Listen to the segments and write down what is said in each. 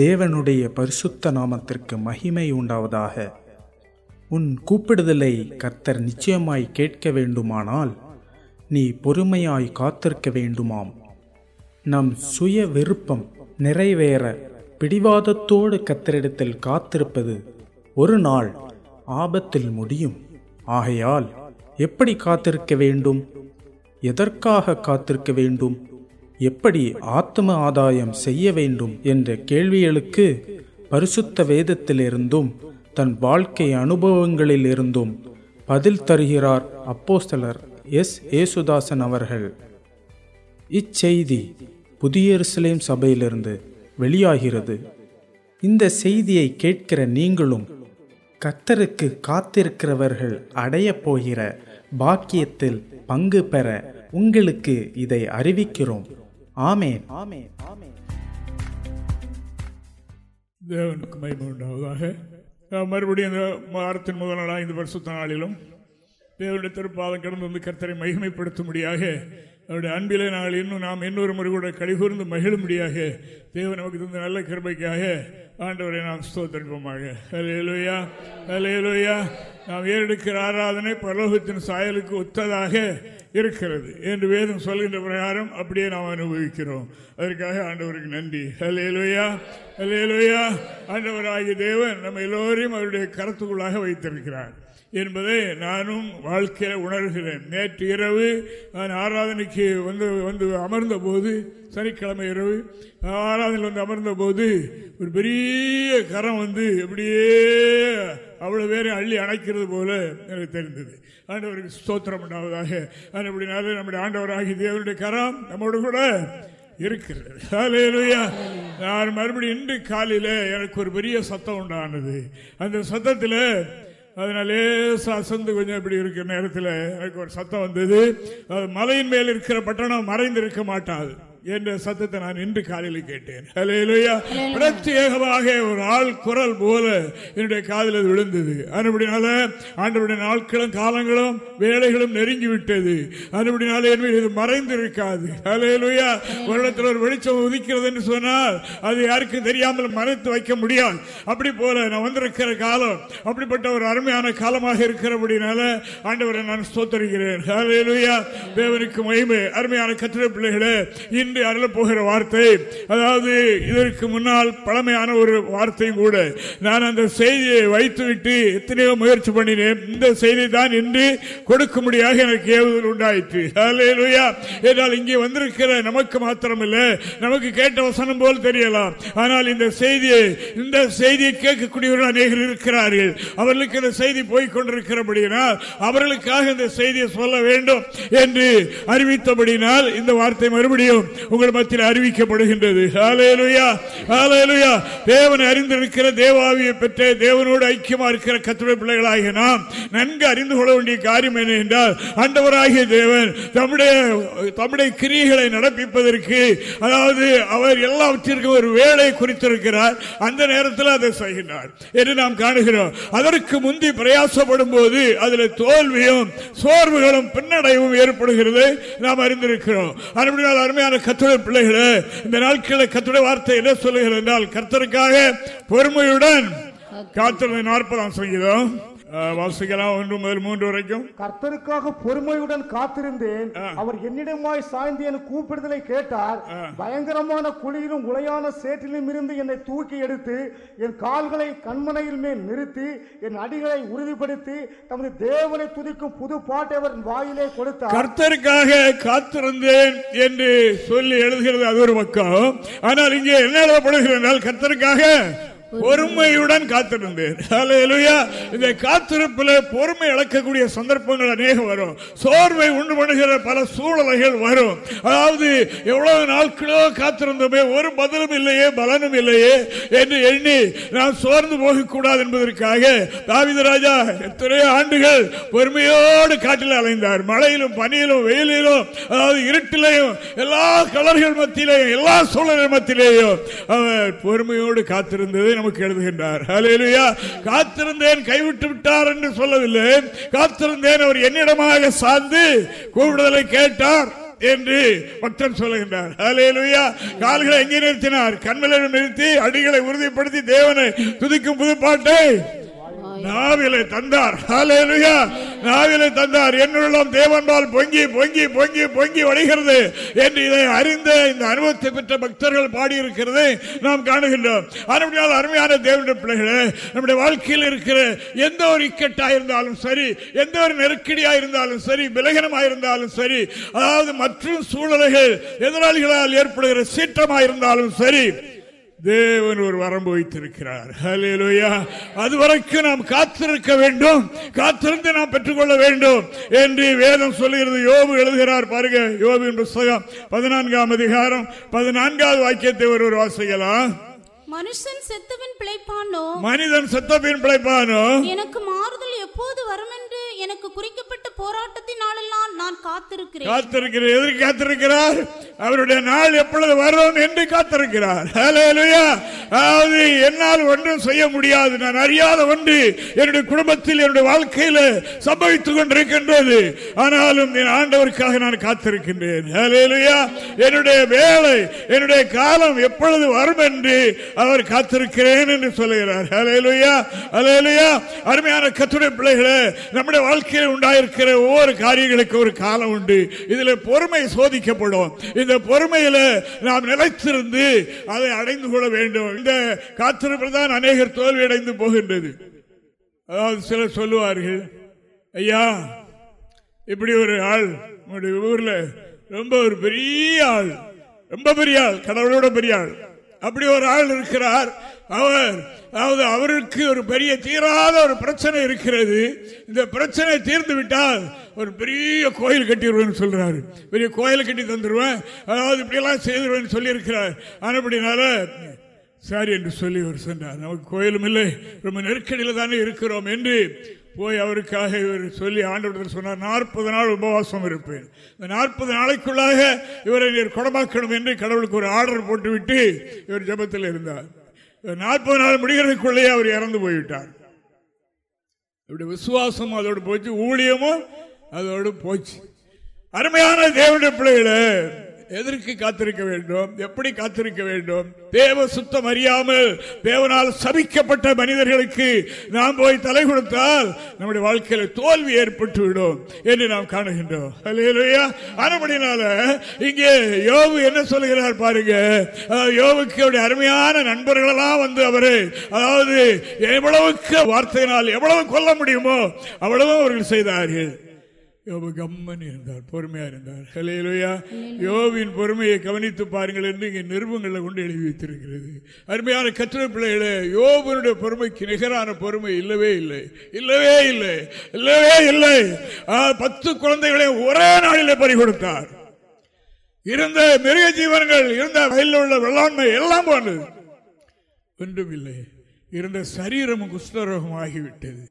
தேவனுடைய பரிசுத்த நாமத்திற்கு மகிமை உண்டாவதாக. உன் கூப்பிடுதலை கர்த்தர் நிச்சயமாய் கேட்க வேண்டுமானால் நீ பொறுமையாய் காத்திருக்க வேண்டுமாம். நம் சுய விருப்பம் நிறைவேற பிடிவாதத்தோடு கத்தரிடத்தில் காத்திருப்பது ஒரு நாள் ஆபத்தில் முடியும். ஆகையால் எப்படி காத்திருக்க வேண்டும்? எதற்காக காத்திருக்க வேண்டும்? எப்படி ஆத்ம ஆதாயம் செய்ய வேண்டும் என்ற கேள்விகளுக்கு பரிசுத்த வேதத்திலிருந்தும் தன் வாழ்க்கை அனுபவங்களிலிருந்தும் பதில் தருகிறார் அப்போஸ்தலர் எஸ். ஏசுதாசன் அவர்கள். இச்செய்தி புதிய எருசலேம் சபையிலிருந்து வெளியாகிறது. இந்த செய்தியை கேட்கிற நீங்களும் கத்தருக்கு காத்திருக்கிறவர்கள் அடையப் போகிற பாக்கியத்தில் பங்கு பெற உங்களுக்கு இதை அறிவிக்கிறோம். ஆமேன். ஆமேன் ஆமேன் தேவனுக்கு மகிமை உண்டாவதாக. மறுபடியும் இந்த வாரத்தின் முதல் நாளாக இந்த வருஷத்த நாளிலும் தேவனுடைய திருப்பாதம் கடந்து வந்து கர்த்தரை மகிமைப்படுத்தும்படியாக அவருடைய அன்பிலே நாங்கள் இன்னும் நாம் இன்னொரு முறை கூட கழிகூர்ந்து மகிழும்படியாக தேவன் நமக்கு தந்த நல்ல கிருபைக்காக ஆண்டவரை நாம் ஸ்தோத்தரிப்போமாக. அலையலுயா அலையலுயா நாம் ஏறெடுக்கிற ஆராதனை பரலோகத்தின் சாயலுக்கு ஒத்ததாக இருக்கிறது என்று வேதம் சொல்கின்ற பிரகாரம் அப்படியே நாம் அனுபவிக்கிறோம். அதற்காக ஆண்டவருக்கு நன்றி. ஹலேலுயா ஹலேலுயா ஆண்டவராகிய தேவன் நம்ம எல்லோரையும் அவருடைய கருத்துக்குள்ளாக வைத்திருக்கிறார். என்பதை நானும் வாழ்க்கையில் உணர்கிறேன். நேற்று இரவு நான் ஆராதனைக்கு வந்து வந்து அமர்ந்த போது சனிக்கிழமை இரவு ஆராதனையில் வந்து அமர்ந்த போது ஒரு பெரிய கரம் வந்து எப்படியே அவ்வளோ பேரை அள்ளி அணைக்கிறது போல எனக்கு தெரிந்தது. ஆண்டவருக்கு ஸ்தோத்திரம் உண்டாவதாக. அப்படினால நம்முடைய ஆண்டவராகி தேவனுடைய கரம் நம்மோடு கூட இருக்கிறது. நான் மறுபடியும் இன்று காலையில் எனக்கு ஒரு பெரிய சத்தம் உண்டானது. அந்த சத்தத்தில் அதனாலே அசந்து கொஞ்சம் இப்படி இருக்கிற நேரத்தில் எனக்கு ஒரு சத்தம் வந்தது. அது மலையின் மேல் இருக்கிற பட்டணம் மறைந்திருக்க மாட்டாது. என்ற சத்தத்தை நான் இன்று காலையில் கேட்டேன். பிரத்யேகமாக ஒரு ஆள் குரல் போல என்னுடைய காதில் விழுந்தது. அதுபடினால ஆண்டவருடைய நாட்களும் காலங்களும் வேலைகளும் நெருங்கி விட்டது. அதுபடினால என் இது மறைந்து இருக்காது அலையலுயா ஒரு இடத்துல ஒரு வெளிச்சம் உதிக்கிறது என்று சொன்னால் அது யாருக்கும் தெரியாமல் மறைத்து வைக்க முடியாது. அப்படி போல நான் வந்திருக்கிற காலம் அப்படிப்பட்ட ஒரு அருமையான காலமாக இருக்கிறபடினால ஆண்டவரை நான் ஸ்தோத்தரிக்கிறேன். தேவனுக்கு மகிமை. அருமையான கத்திர பிள்ளைகளே இன்று அருள போகிற வார்த்தை அதாவது இதற்கு முன்னால் பழமையான ஒரு வார்த்தையும் கூட. நான் அந்த செய்தியை வைத்துவிட்டு எத்தனையோ முயற்சி பண்ணினேன். இந்த செய்தி தான் இன்று கொடுக்கும்படியாக எனக்கு ஏவுதல் உண்டாயிற்று. என்றால் இங்கே வந்திருக்கிற நமக்கு மாத்திரமில்லை. நமக்கு கேட்ட வசனம் போல் தெரியலாம். ஆனால் இந்த செய்தியை இந்த செய்தியை கேட்கக்கூடியவர்கள் அநேகர் இருக்கிறார்கள். அவர்களுக்கு இந்த செய்தி போய்கொண்டிருக்கிறபடியினால் அவர்களுக்காக இந்த செய்தியை சொல்ல வேண்டும் என்று அறிவித்தபடினால் இந்த வார்த்தை மறுபடியும் உங்கள் மத்தியில் அறிவிக்கப்படுகின்றது. தேவனை அறிந்திருக்கிற தேவாவியை பெற்ற தேவனோடு ஐக்கியமா இருக்கிற கத்துடைய பிள்ளைகளாகிய நாம் நன்கு அறிந்து கொள்ள வேண்டிய காரியம் என்ன என்றால் அண்டவராகிய தேவன் தம்முடைய தம்முடைய கிரியைகளை நடப்பிப்பதற்கு அதாவது அவர் எல்லாவற்றிற்கும் ஒரு வேலை குறித்திருக்கிறார். அந்த நேரத்தில் அதை செய்கின்றார். என்று நாம் காணுகிறோம். அதற்கு முந்தி பிரயாசப்படும் போது அதில் தோல்வியும் சோர்வுகளும் பின்னடைவும் ஏற்படுகிறது. நாம் அறிந்திருக்கிறோம். அருமையான கத்துடைய பிள்ளைகளே இந்த நாட்களில் கத்துடைய வார்த்தை என்ன சொல்லுகிறது என்றால் கர்த்தருக்காக பொறுமையுடன் காத்திருந்த நாற்பதாம் சங்கீதம். வாசிக்கலாம். ஒன்று முதல் மூன்று வரைக்கும். கர்த்தருக்காக பொறுமையுடன் காத்திருந்தேன். அவர் என்னிடமாய் சாய்ந்து என் கூப்பிடுதலை கேட்டார். பயங்கரமான குழியிலும் உளையான சேற்றிலும் இருந்து என்னை தூக்கி எடுத்து என் கால்களை கண்மனையில் மேல் நிறுத்தி என் அடிகளை உறுதிப்படுத்தி தமது தேவனை துதிக்கும் புது பாட்டை அவர் வாயிலே கொடுத்தார். கர்த்தருக்காக காத்திருந்தேன் என்று சொல்லி எழுதுகிறது அது ஒரு பக்கம். ஆனால் இங்கே என்ன எழுதப்படுகிறது கர்த்தருக்காக பொறுமையுடன் காத்திருந்தேன். இந்த காத்திருப்பில் பொறுமை இழக்கக்கூடிய சந்தர்ப்பங்கள் அநேகம் வரும். சோர்வை உண்டு பண்ணுகிற பல சூழலைகள் வரும். அதாவது எவ்வளவு நாட்களோ காத்திருந்தோமே ஒரு பதிலும் இல்லையே பலனும் இல்லையே என்று எண்ணி நான் சோர்ந்து போகக்கூடாது என்பதற்காக தாவித ராஜா எத்தனையோ ஆண்டுகள் பொறுமையோடு காட்டில் அலைந்தார். மழையிலும் பனியிலும் வெயிலிலும் அதாவது இருட்டிலையும் எல்லா கலர்கள் மத்தியிலையும் எல்லா சூழல்கள் மத்தியிலேயும் அவர் பொறுமையோடு காத்திருந்தது. நமக்கு எழுதுகின்றார். காத்திருந்தேன் கைவிட்டு விட்டார் என்று சொல்லவில்லை. காத்திருந்தேன் அவர் என்னிடமாக சார்ந்து கூப்பிடுதலை கேட்டார் என்று பக்தன் சொல்லுகின்றார். கால்களை எங்கே நிறுத்தினார்? கண்மலையில் நிறுத்தி அடிகளை உறுதிப்படுத்தி தேவனை துதிக்கும் புதுப்பாட்டை நாவிலை தந்தார். நாவிலை தந்தார். என்னுள்ளம் தேவன்பால் பொங்கி பொங்கி பொங்கி பொங்கி வடைகிறது என்று இதை அறிந்த இந்த அனுபவத்தை பெற்ற பக்தர்கள் பாடியிருக்கிறது நாம் காணுகின்றோம். அருமையால் அருமையான தேவனுடைய பிள்ளைகளே நம்முடைய வாழ்க்கையில் இருக்கிற எந்த ஒரு இக்கட்டா இருந்தாலும் சரி எந்த ஒரு நெருக்கடியா இருந்தாலும் சரி விலகனமா இருந்தாலும் சரி அதாவது மற்றும் சூழ்நிலைகள் எதிராளிகளால் ஏற்படுகிற சீற்றமா இருந்தாலும் சரி தேவன் ஒரு வரம்பு வைத்திருக்கிறார் அதுவரைக்கும் நாம் காத்திருக்க வேண்டும். காத்திருந்து நாம் பெற்றுக்கொள்ள வேண்டும் என்று வேதம் சொல்லுகிறது. யோபு எழுதுகிறார் பாருங்க. யோபின் புஸ்தகம் பதினான்காம் அதிகாரம் பதினான்காவது வாக்கியத்தை ஒருவர் வாசிக்கலாம். மனுஷன் செத்தவின் பிழைப்பானோ? மனிதன் செத்தபின் பிழைப்பானோ? எனக்கு மாறுதல் எப்போது வரும் என்று எனக்கு குறிக்கப்பட்ட போராட்டத்தின் நாளெல்லாம் நான் காத்திருக்கிறேன். காத்திருக்கிறேன். எதற்கு காத்திருக்கிறார்? அவருடைய நாள் எப்பொழுது வரும் என்று காத்திருக்கிறார். அதாவது என்னால் ஒன்றும் செய்ய முடியாது. நான் அறியாத ஒன்று என்னுடைய குடும்பத்தில் என்னுடைய வாழ்க்கையில சம்பவித்துக் கொண்டிருக்கின்றது. ஆனாலும் என் ஆண்டவருக்காக நான் காத்திருக்கின்றேன். என்னுடைய வேலை என்னுடைய காலம் எப்பொழுது வரும் என்று அவர் காத்திருக்கிறேன் என்று சொல்லுகிறார். அருமையான கத்துடைய பிள்ளைகளை நம்முடைய வாழ்க்கையில் உண்டாயிருக்கிற ஒவ்வொரு காரியங்களுக்கு ஒரு காலம் உண்டு. இதில் பொறுமை சோதிக்கப்படும். இந்த பொறுமையில் நாம் நிலைத்திருந்து அதை அடைந்து கொள்ள வேண்டும். இந்த காத்திருப்பதுதான் அநேகர் தோல்வி அடைந்து போகின்றது. அதாவது சிலர் சொல்லுவார்கள் ஐயா இப்படி ஒரு ஆள் நம்முடைய ஊரில் ரொம்ப ஒரு பெரிய ஆள் ரொம்ப பெரிய ஆள் கடவுளோட பெரிய ஆள். அப்படி ஒரு ஆள் இருக்கிறார். அவர் அதாவது அவருக்கு ஒரு பெரிய தீராத ஒரு பிரச்சனை இருக்கிறது. இந்த பிரச்சனை தீர்ந்து விட்டால் ஒரு பெரிய கோயில் கட்டிடுவேன் சொல்றாரு. பெரிய கோயில் கட்டி தந்துடுவேன் அதாவது இப்படியெல்லாம் செய்திருவேன் சொல்லியிருக்கிறார். அப்படினால சரி என்று சொல்லி ஒரு சென்றார். நமக்கு கோயிலும் இல்லை. ரொம்ப நெருக்கடியில் தானே இருக்கிறோம் என்று போய் அவருக்காக இவர் சொல்லி ஆண்டவர்கள் சொன்னார் நாற்பது நாள் உபவாசம் இருப்பேன். இந்த நாற்பது நாளைக்குள்ளாக இவரை நீர் குடமாக்கணும் என்று கடவுளுக்கு ஒரு ஆர்டர் போட்டுவிட்டு இவர் ஜபத்தில் இருந்தார். நாற்பது நாள் முடிகிறதுக்குள்ளேயே அவர் இறந்து போய்விட்டார். இப்படி விசுவாசம் அதோடு போச்சு ஊழியமும் அதோடு போச்சு. அருமையான தேவனுடைய பிள்ளைகளை எதற்கு காத்திருக்க வேண்டும்? எப்படி காத்திருக்க வேண்டும்? தேவ சுத்தம் அறியாமல் தேவனால் சபிக்கப்பட்ட மனிதர்களுக்கு நாம் போய் தலை கொடுத்தால் நம்முடைய வாழ்க்கையில தோல்வி ஏற்பட்டுவிடும் என்று நாம் காணுகின்றோம். அனுமதினால இங்கே யோவு என்ன சொல்லுகிறார் பாருங்க. யோவுக்கு அருமையான நண்பர்களெல்லாம் வந்து அவரு அதாவது எவ்வளவுக்கு வார்த்தையினால் எவ்வளவு கொல்ல முடியுமோ அவ்வளவு அவர்கள் செய்தார்கள். யோபு கம்மன் இருந்தார் பொறுமையாக இருந்தார். ஹலேலுயா யோவின் பொறுமையை கவனித்து பாருங்கள் என்று இங்கே நிருபங்களில் கொண்டு எழுதி வைத்திருக்கிறது. அருமையான கற்ற பிள்ளைகளே யோபனுடைய பொறுமைக்கு நிகரான பொறுமை இல்லவே இல்லை. இல்லவே இல்லை. இல்லவே இல்லை. பத்து குழந்தைகளை ஒரே நாளில் பறி கொடுத்தார் இருந்த மிருக ஜீவன்கள் இருந்த வயலில் உள்ள வெள்ளாண்மை எல்லாம் போனது. ஒன்றும் இல்லை. இருந்த சரீரமும் குஷ்டரோகம் ஆகிவிட்டது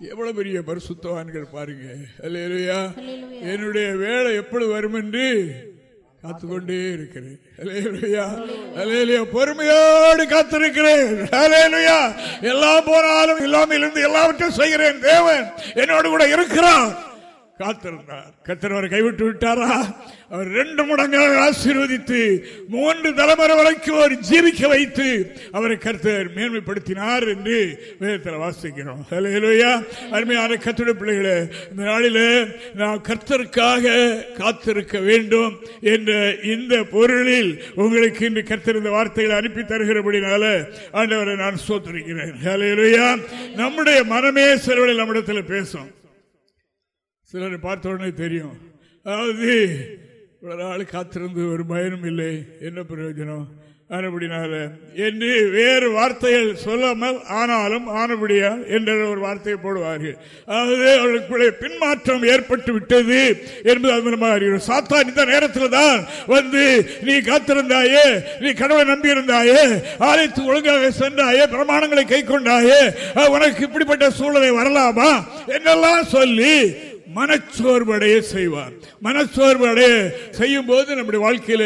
எவ்வளவு பெரிய பரிசுத்தவான்கள் பாருங்க. அல்லையா என்னுடைய வேலை எப்படி வரும் என்று காத்துக்கொண்டே இருக்கிறேன். பொறுமையோடு காத்திருக்கிறேன். எல்லாம் போனாலும் இல்லாமல் இருந்து எல்லாவற்றையும் செய்கிறேன் தேவன். என்னோடு கூட இருக்கிறான் காத்திருந்தார் அவரை கைவிட்டு விட்டாரா? அவர் ரெண்டு மடங்காக ஆசீர்வதித்து மூன்று தலைமுறை வரைக்கும் அவர் ஜீவிக்க வைத்து அவரை கருத்தர் மேன்மைப்படுத்தினார் என்று வேதத்தில் வாசிக்கிறோம். அருமையான கத்திர பிள்ளைகளே இந்த நாளில் நாம் கர்த்தருக்காக காத்திருக்க வேண்டும் என்ற இந்த பொருளில் உங்களுக்கு இன்று கர்த்தர் வார்த்தைகளை அனுப்பி தருகிறபடினால ஆண்டவரை நான் சோத்திருக்கிறேன் நம்முடைய மனமே சிலவழில் நம்மிடத்தில் பேசும். சிலரை பார்த்த உடனே தெரியும். அதாவது இவ்வளோ நாள் காத்திருந்து ஒரு பயனும் இல்லை. என்ன பிரயோஜனம்? ஆனபடினால என்று வேறு வார்த்தைகள் சொல்லாமல் ஆனாலும் ஆனபடியா என்ற ஒரு வார்த்தையை போடுவார்கள். அதாவது அவர்களுக்குள்ளே பின்மாற்றம் ஏற்பட்டு விட்டது என்பது அது சாத்தா இந்த நேரத்தில் தான் வந்து நீ காத்திருந்தாயே நீ கடவுளை நம்பியிருந்தாயே ஆலயத்து ஒழுங்காக சென்றாயே பிரமாணங்களை கை கொண்டாயே உனக்கு இப்படிப்பட்ட சூழலை வரலாமா? என்னெல்லாம் சொல்லி மனச்சோர்வடைய செய்வார். மனச்சோர்வடைய செய்யும் போது நம்முடைய வாழ்க்கையில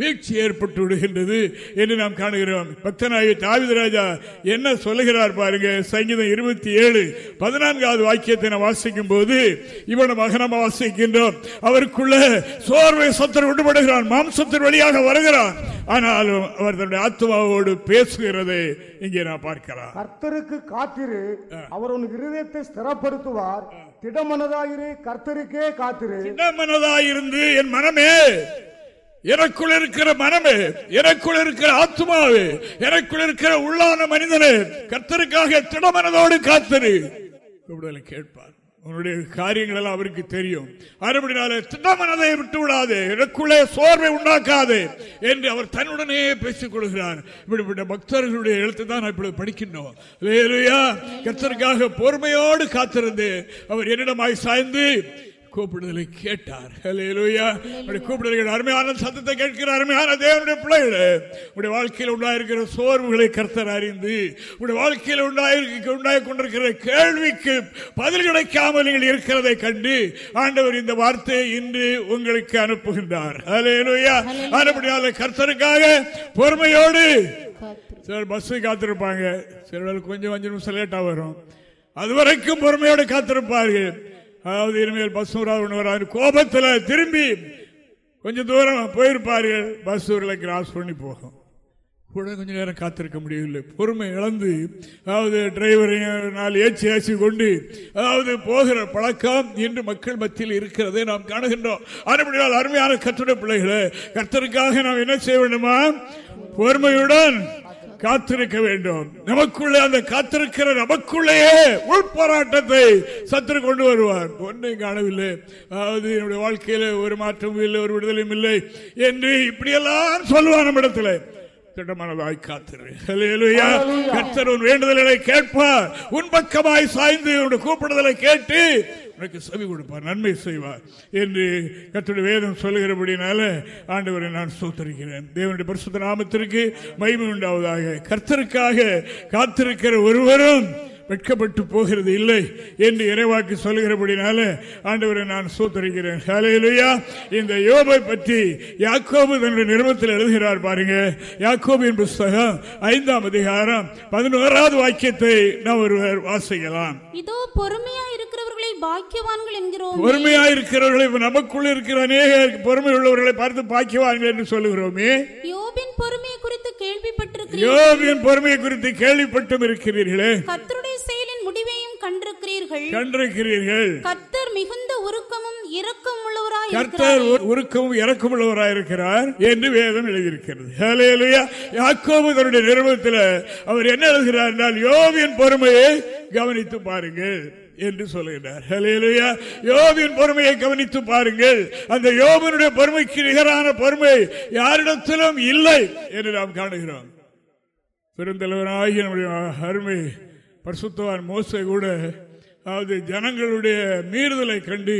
வீழ்ச்சி ஏற்பட்டு விடுகின்றது என்று நாம் காணுகிறோம். பக்தனாகிய தாவித ராஜா என்ன சொல்லுகிறார் பாருங்க? சங்கீதம் இருபத்தி ஏழு பதினான்காவது வாக்கியத்தை நாம் வாசிக்கும் போது இவனமாக நாம் வாசிக்கின்றோம். அவருக்குள்ள சோர்வை சத்தர் விடுபடுகிறான் மாம்சத்தின் வழியாக வருகிறான். ஆனாலும் அவர் தன்னுடைய ஆத்மாவோடு பேசுகிறதை இங்கே நான் பார்க்கலாம். கர்த்தருக்கு காத்திரு அவர் உன் இருதயத்தை ஸ்திரப்படுத்துவார். திடமனதாயிரு கர்த்தருக்கே காத்திரு. திடமனதாயிருந்து என் மனமே எனக்குள் இருக்கிற மனமே எனக்குள் இருக்கிற ஆத்மாவே எனக்குள் இருக்கிற உள்ளான மனிதனே கர்த்தருக்காக திடமனதோடு காத்திரு. கேட்பார். உன்னுடைய காரியங்கள் எல்லாம் அவருக்கு தெரியும். அறுபடினாலே திட்டமனதை விட்டு விடாதே எனக்குள்ளே சோர்வை உண்டாக்காதே என்று அவர் தன்னுடனே பேசிக் கொள்கிறார். இப்படிப்பட்ட பக்தர்களுடைய எழுத்து தான் நான் இப்பொழுது படிக்கின்றோம். வேறுயா கர்த்தருக்காக பொறுமையோடு காத்திருந்து அவர் என்னிடமாய் சாய்ந்து கூப்பிடுதலை கேட்டார். கூப்பிடுதல் அருமையான சத்தத்தை கேட்கிற அருமையான தேவனுடைய பிள்ளைகளே உடைய வாழ்க்கையில் உண்டாயிருக்கிற சோர்வுகளை கர்த்தர் அறிந்து உடைய வாழ்க்கையில் உண்டாயிருக்க உண்டாய் கொண்டிருக்கிற கேள்விக்கு பதில் கிடைக்காமல் நீங்கள் இருக்கிறதை கண்டு ஆண்டவர் இந்த வார்த்தையை இன்று உங்களுக்கு அனுப்புகின்றார். ஹalleluya அதுபடியால கர்த்தருக்காக பொறுமையோடு சிலர் பஸ் காத்திருப்பாங்க. சிலர் கொஞ்சம் அஞ்சு நிமிஷம் லேட்டா வரும். அது வரைக்கும் பொறுமையோடு காத்திருப்பார்கள். அதாவது இனிமேல் பஸ் வராது. கோபத்தில் திரும்பி கொஞ்சம் தூரம் போயிருப்பார்கள். பஸ் ஊரில் கிராஸ் பண்ணி போகும். கூட கொஞ்ச நேரம் காத்திருக்க முடியவில்லை. பொறுமை இழந்து அதாவது டிரைவரையும் நாலு ஏச்சி ஏச்சி கொண்டு அதாவது போகிற பழக்கம் இன்று மக்கள் மத்தியில் இருக்கிறதை நாம் காணுகின்றோம். அறுபடியால் அருமையான கத்துடைய பிள்ளைகளை கர்த்தருக்காக நாம் என்ன செய்ய வேண்டுமா? பொறுமையுடன் காத்திருக்க வேண்டும். நமக்குள்ளே அந்த காத்திருக்கிற நமக்குள்ளேயே உள் போராட்டத்தை சத்துரு கொண்டு வருவார். ஒன்றையும் காணவில்லை அதாவது என்னுடைய வாழ்க்கையில ஒரு மாற்றமும் இல்லை ஒரு விடுதலையும் இல்லை என்று இப்படியெல்லாம் சொல்லுவார் நம்ம இடத்துல திட்டமானதாய் காத்திரு வேண்டுதல்களை கேட்பார். உன் பக்கமாய் சாய்ந்து கூப்பிடுதலை கேட்டு உனக்கு செவி கொடுப்பார் நன்மை செய்வார் என்று கத்துடைய வேதம் சொல்லுகிறபடினால ஆண்டவரை நான் சோத்தரிக்கிறேன் தேவனுடைய பரிசுத்த நாமத்திற்கு மகிமை உண்டாவதாக. கர்த்தருக்காக காத்திருக்கிற ஒருவரும் வெட்கப்பட்டு போகிறது இல்லை என்று இறைவாக்கு சொல்லுகிறபடினால ஆண்டவரை நான் சூத்தரிக்கிறேன் ஹalleluya. இந்த யோபை பற்றி யாக்கோபு தன்னுடைய நிறுவனத்தில் எழுதுகிறார் பாருங்க. யாக்கோபின் புஸ்தகம் ஐந்தாம் அதிகாரம் பதினோராவது வாக்கியத்தை நாம் ஒருவர் வாசிக்கலாம். இதோ பொறுமையா இருக்கிறவர் பாக்கியவான்கள் என்கிறோம். பொறுமையா இருக்கிறவர்களை நமக்குள்ள இருக்கிற அநேக பொறுமை உள்ளவர்களை பார்த்து பாக்கியவான்கள் என்று சொல்லுகிறோமே. யோபின் பொறுமையை குறித்து கேள்விப்பட்டிருக்கிறீர்கள். யோபின் பொறுமையை குறித்து கேள்விப்பட்டும் இருக்கிறீர்களே. கர்த்தருடைய செயலின் முடிவையும் கண்டிருக்கிறீர்கள். கண்டிருக்கிறீர்கள். கர்த்தர் மிகுந்த உருக்கமும் இரக்கம் உள்ளவராய் கர்த்தர் உருக்கமும் இறக்கம் உள்ளவராயிருக்கிறார் என்று வேதம் எழுதியிருக்கிறது. யாக்கோபு தன்னுடைய நிறுவனத்தில் அவர் என்ன எழுதுகிறார் என்றால் யோவின் பொறுமையை கவனித்து பாருங்கள். என்று சொல்லுகிறார் ஹalleluya. யோபின் பொறுமையை கவனித்து பாருங்கள். அந்த யோபனுடைய பொறுமைக்கு நிகரான பொறுமை யாரிடத்திலும் இல்லை என்று நாம் காணுகிறோம். பெருந்தலைவராகிய நம்முடைய அருமை பரிசுத்தவான் மோசை கூட அதாவது ஜனங்களுடைய மீறுதலை கண்டு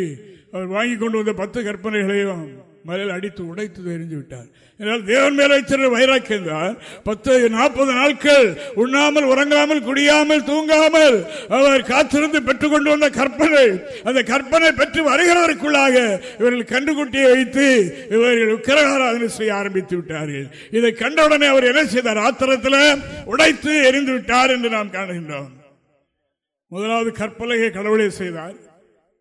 அவர் வாங்கி கொண்டு வந்த பத்து கற்பனைகளையும் மலையில் அடித்து உடைத்து தெரிஞ்சு விட்டார். என்றால் தேவன் மேல வைத்திருந்த வைராக்கியம் தான் பத்து நாற்பது நாட்கள் உண்ணாமல் உறங்காமல் குடியாமல் தூங்காமல் அவர் காத்திருந்து பெற்றுக்கொண்டு வந்த கற்பனை அந்த கற்பனை பெற்று வருகிறவருக்குள்ளாக இவர்கள் கண்டுகுட்டியை வைத்து இவர்கள் உக்கிரகாராதனை செய்ய ஆரம்பித்து விட்டார்கள். இதை கண்டவுடனே அவர் என்ன செய்தார்? ஆத்திரத்தில் உடைத்து எரிந்து விட்டார் என்று நாம் காணுகின்றோம். முதலாவது கற்பலகை கடவுளே செய்தார்.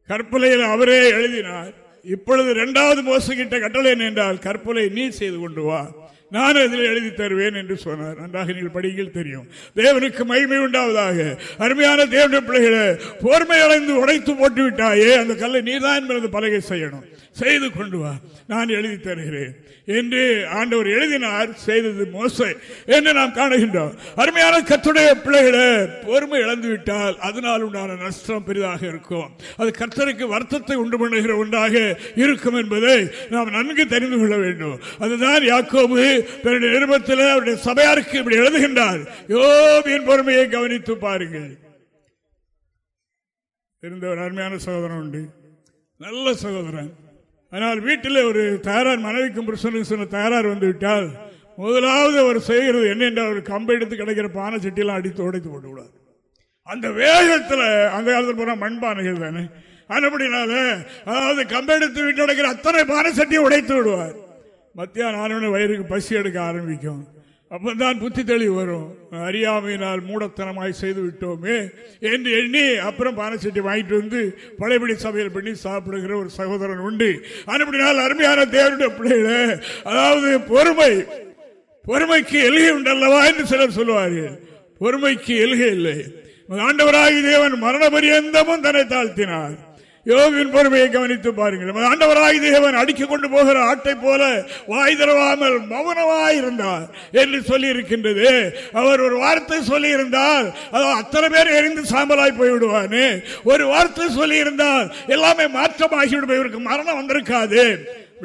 கற்பலையில் அவரே எழுதினார். இப்பொழுது இரண்டாவது மோசகிட்ட கட்டளை என்றால் கற்பலை நீ செய்து கொண்டு வா. நான் அதில் எழுதி தருவேன் என்று சொன்னார். நன்றாக நீங்கள் படிகள் தெரியும். தேவனுக்கு மகிமை உண்டாவதாக. அருமையான தேவனுடைய பிள்ளைகளை பொறுமை அடைந்து உடைத்து போட்டு விட்டாயே அந்த கல்லை நீதான் என்பது பலகை செய்யணும். செய்து கொண்டு வா. நான் எழுதி தருகிறேன். என்று ஆண்டவர் எழுதினார் செய்தது மோசை என்று நாம் காணுகின்றோம். அருமையான கத்துடைய பிள்ளைகளை பொறுமை இழந்துவிட்டால் அதனால் உண்டான நஷ்டம் பெரிதாக இருக்கும். அது கர்த்தருக்கு வருத்தத்தை உண்டு பண்ணுகிற ஒன்றாக இருக்கும் என்பதை நாம் நன்கு தெரிந்து கொள்ள வேண்டும். அதுதான் யாக்கோபு தன்னுடைய நிருபத்தில் அவருடைய சபையாருக்கு இப்படி எழுதுகின்றார். யோபியின் பொறுமையை கவனித்து பாருங்கள். இருந்த ஒரு அருமையான சகோதரன் உண்டு. நல்ல சகோதரன். ஆனால் வீட்டில் ஒரு தயாரார் மனைவிக்கும் புருஷனும் சொன்ன தயாரார் வந்து விட்டால் முதலாவது அவர் செய்கிறது என்ன என்றால் ஒரு கம்பை எடுத்து கிடைக்கிற பானை சட்டியெல்லாம் அடித்து உடைத்து போட்டு விடுவார் அந்த வேகத்தில் அந்த காலத்தில் போனால் மண்பானைகள் தானே? அதுபடினால அதாவது கம்பை எடுத்து வீட்டு உடைக்கிற அத்தனை பானை சட்டியை உடைத்து விடுவார். மத்தியானம் ஆறு வயிறுக்கு பசி எடுக்க ஆரம்பிக்கும். அப்பதான் புத்தி தெளிவு வரும். அறியாமையினால் மூடத்தனமாய் செய்து விட்டோமே என்று எண்ணி அப்புறம் பானச்சட்டி வாங்கிட்டு வந்து பழையபடி சமையல் பண்ணி சாப்பிடுகிற ஒரு சகோதரன் உண்டு. அனுப்பினால் அருமையான தேவனுடைய பிள்ளைகள அதாவது பொறுமை பொறுமைக்கு எல்கை உண்டல்லவா என்று சிலர் சொல்லுவார்கள். பொறுமைக்கு எல்கை இல்லை. ஆண்டவராகி தேவன் மரண பரியந்தமும் தன்னை தாழ்த்தினார். யோகின் பொறுமையை கவனித்து பாருங்கள். ஆண்டவராய் தேவன் அடிக்க கொண்டு போகிற ஆட்டை போல வாய் தரவாமல் மௌனமாய் இருந்தார் என்று சொல்லி இருக்கின்றது அவர் ஒரு வார்த்தை சொல்லி இருந்தால் அத்தனை பேர் எரிந்து சாம்பலாய் போய்விடுவான்னு ஒரு வார்த்தை சொல்லி இருந்தால் எல்லாமே மாற்றமாகிவிடும். இவருக்கு மரணம் வந்திருக்காது.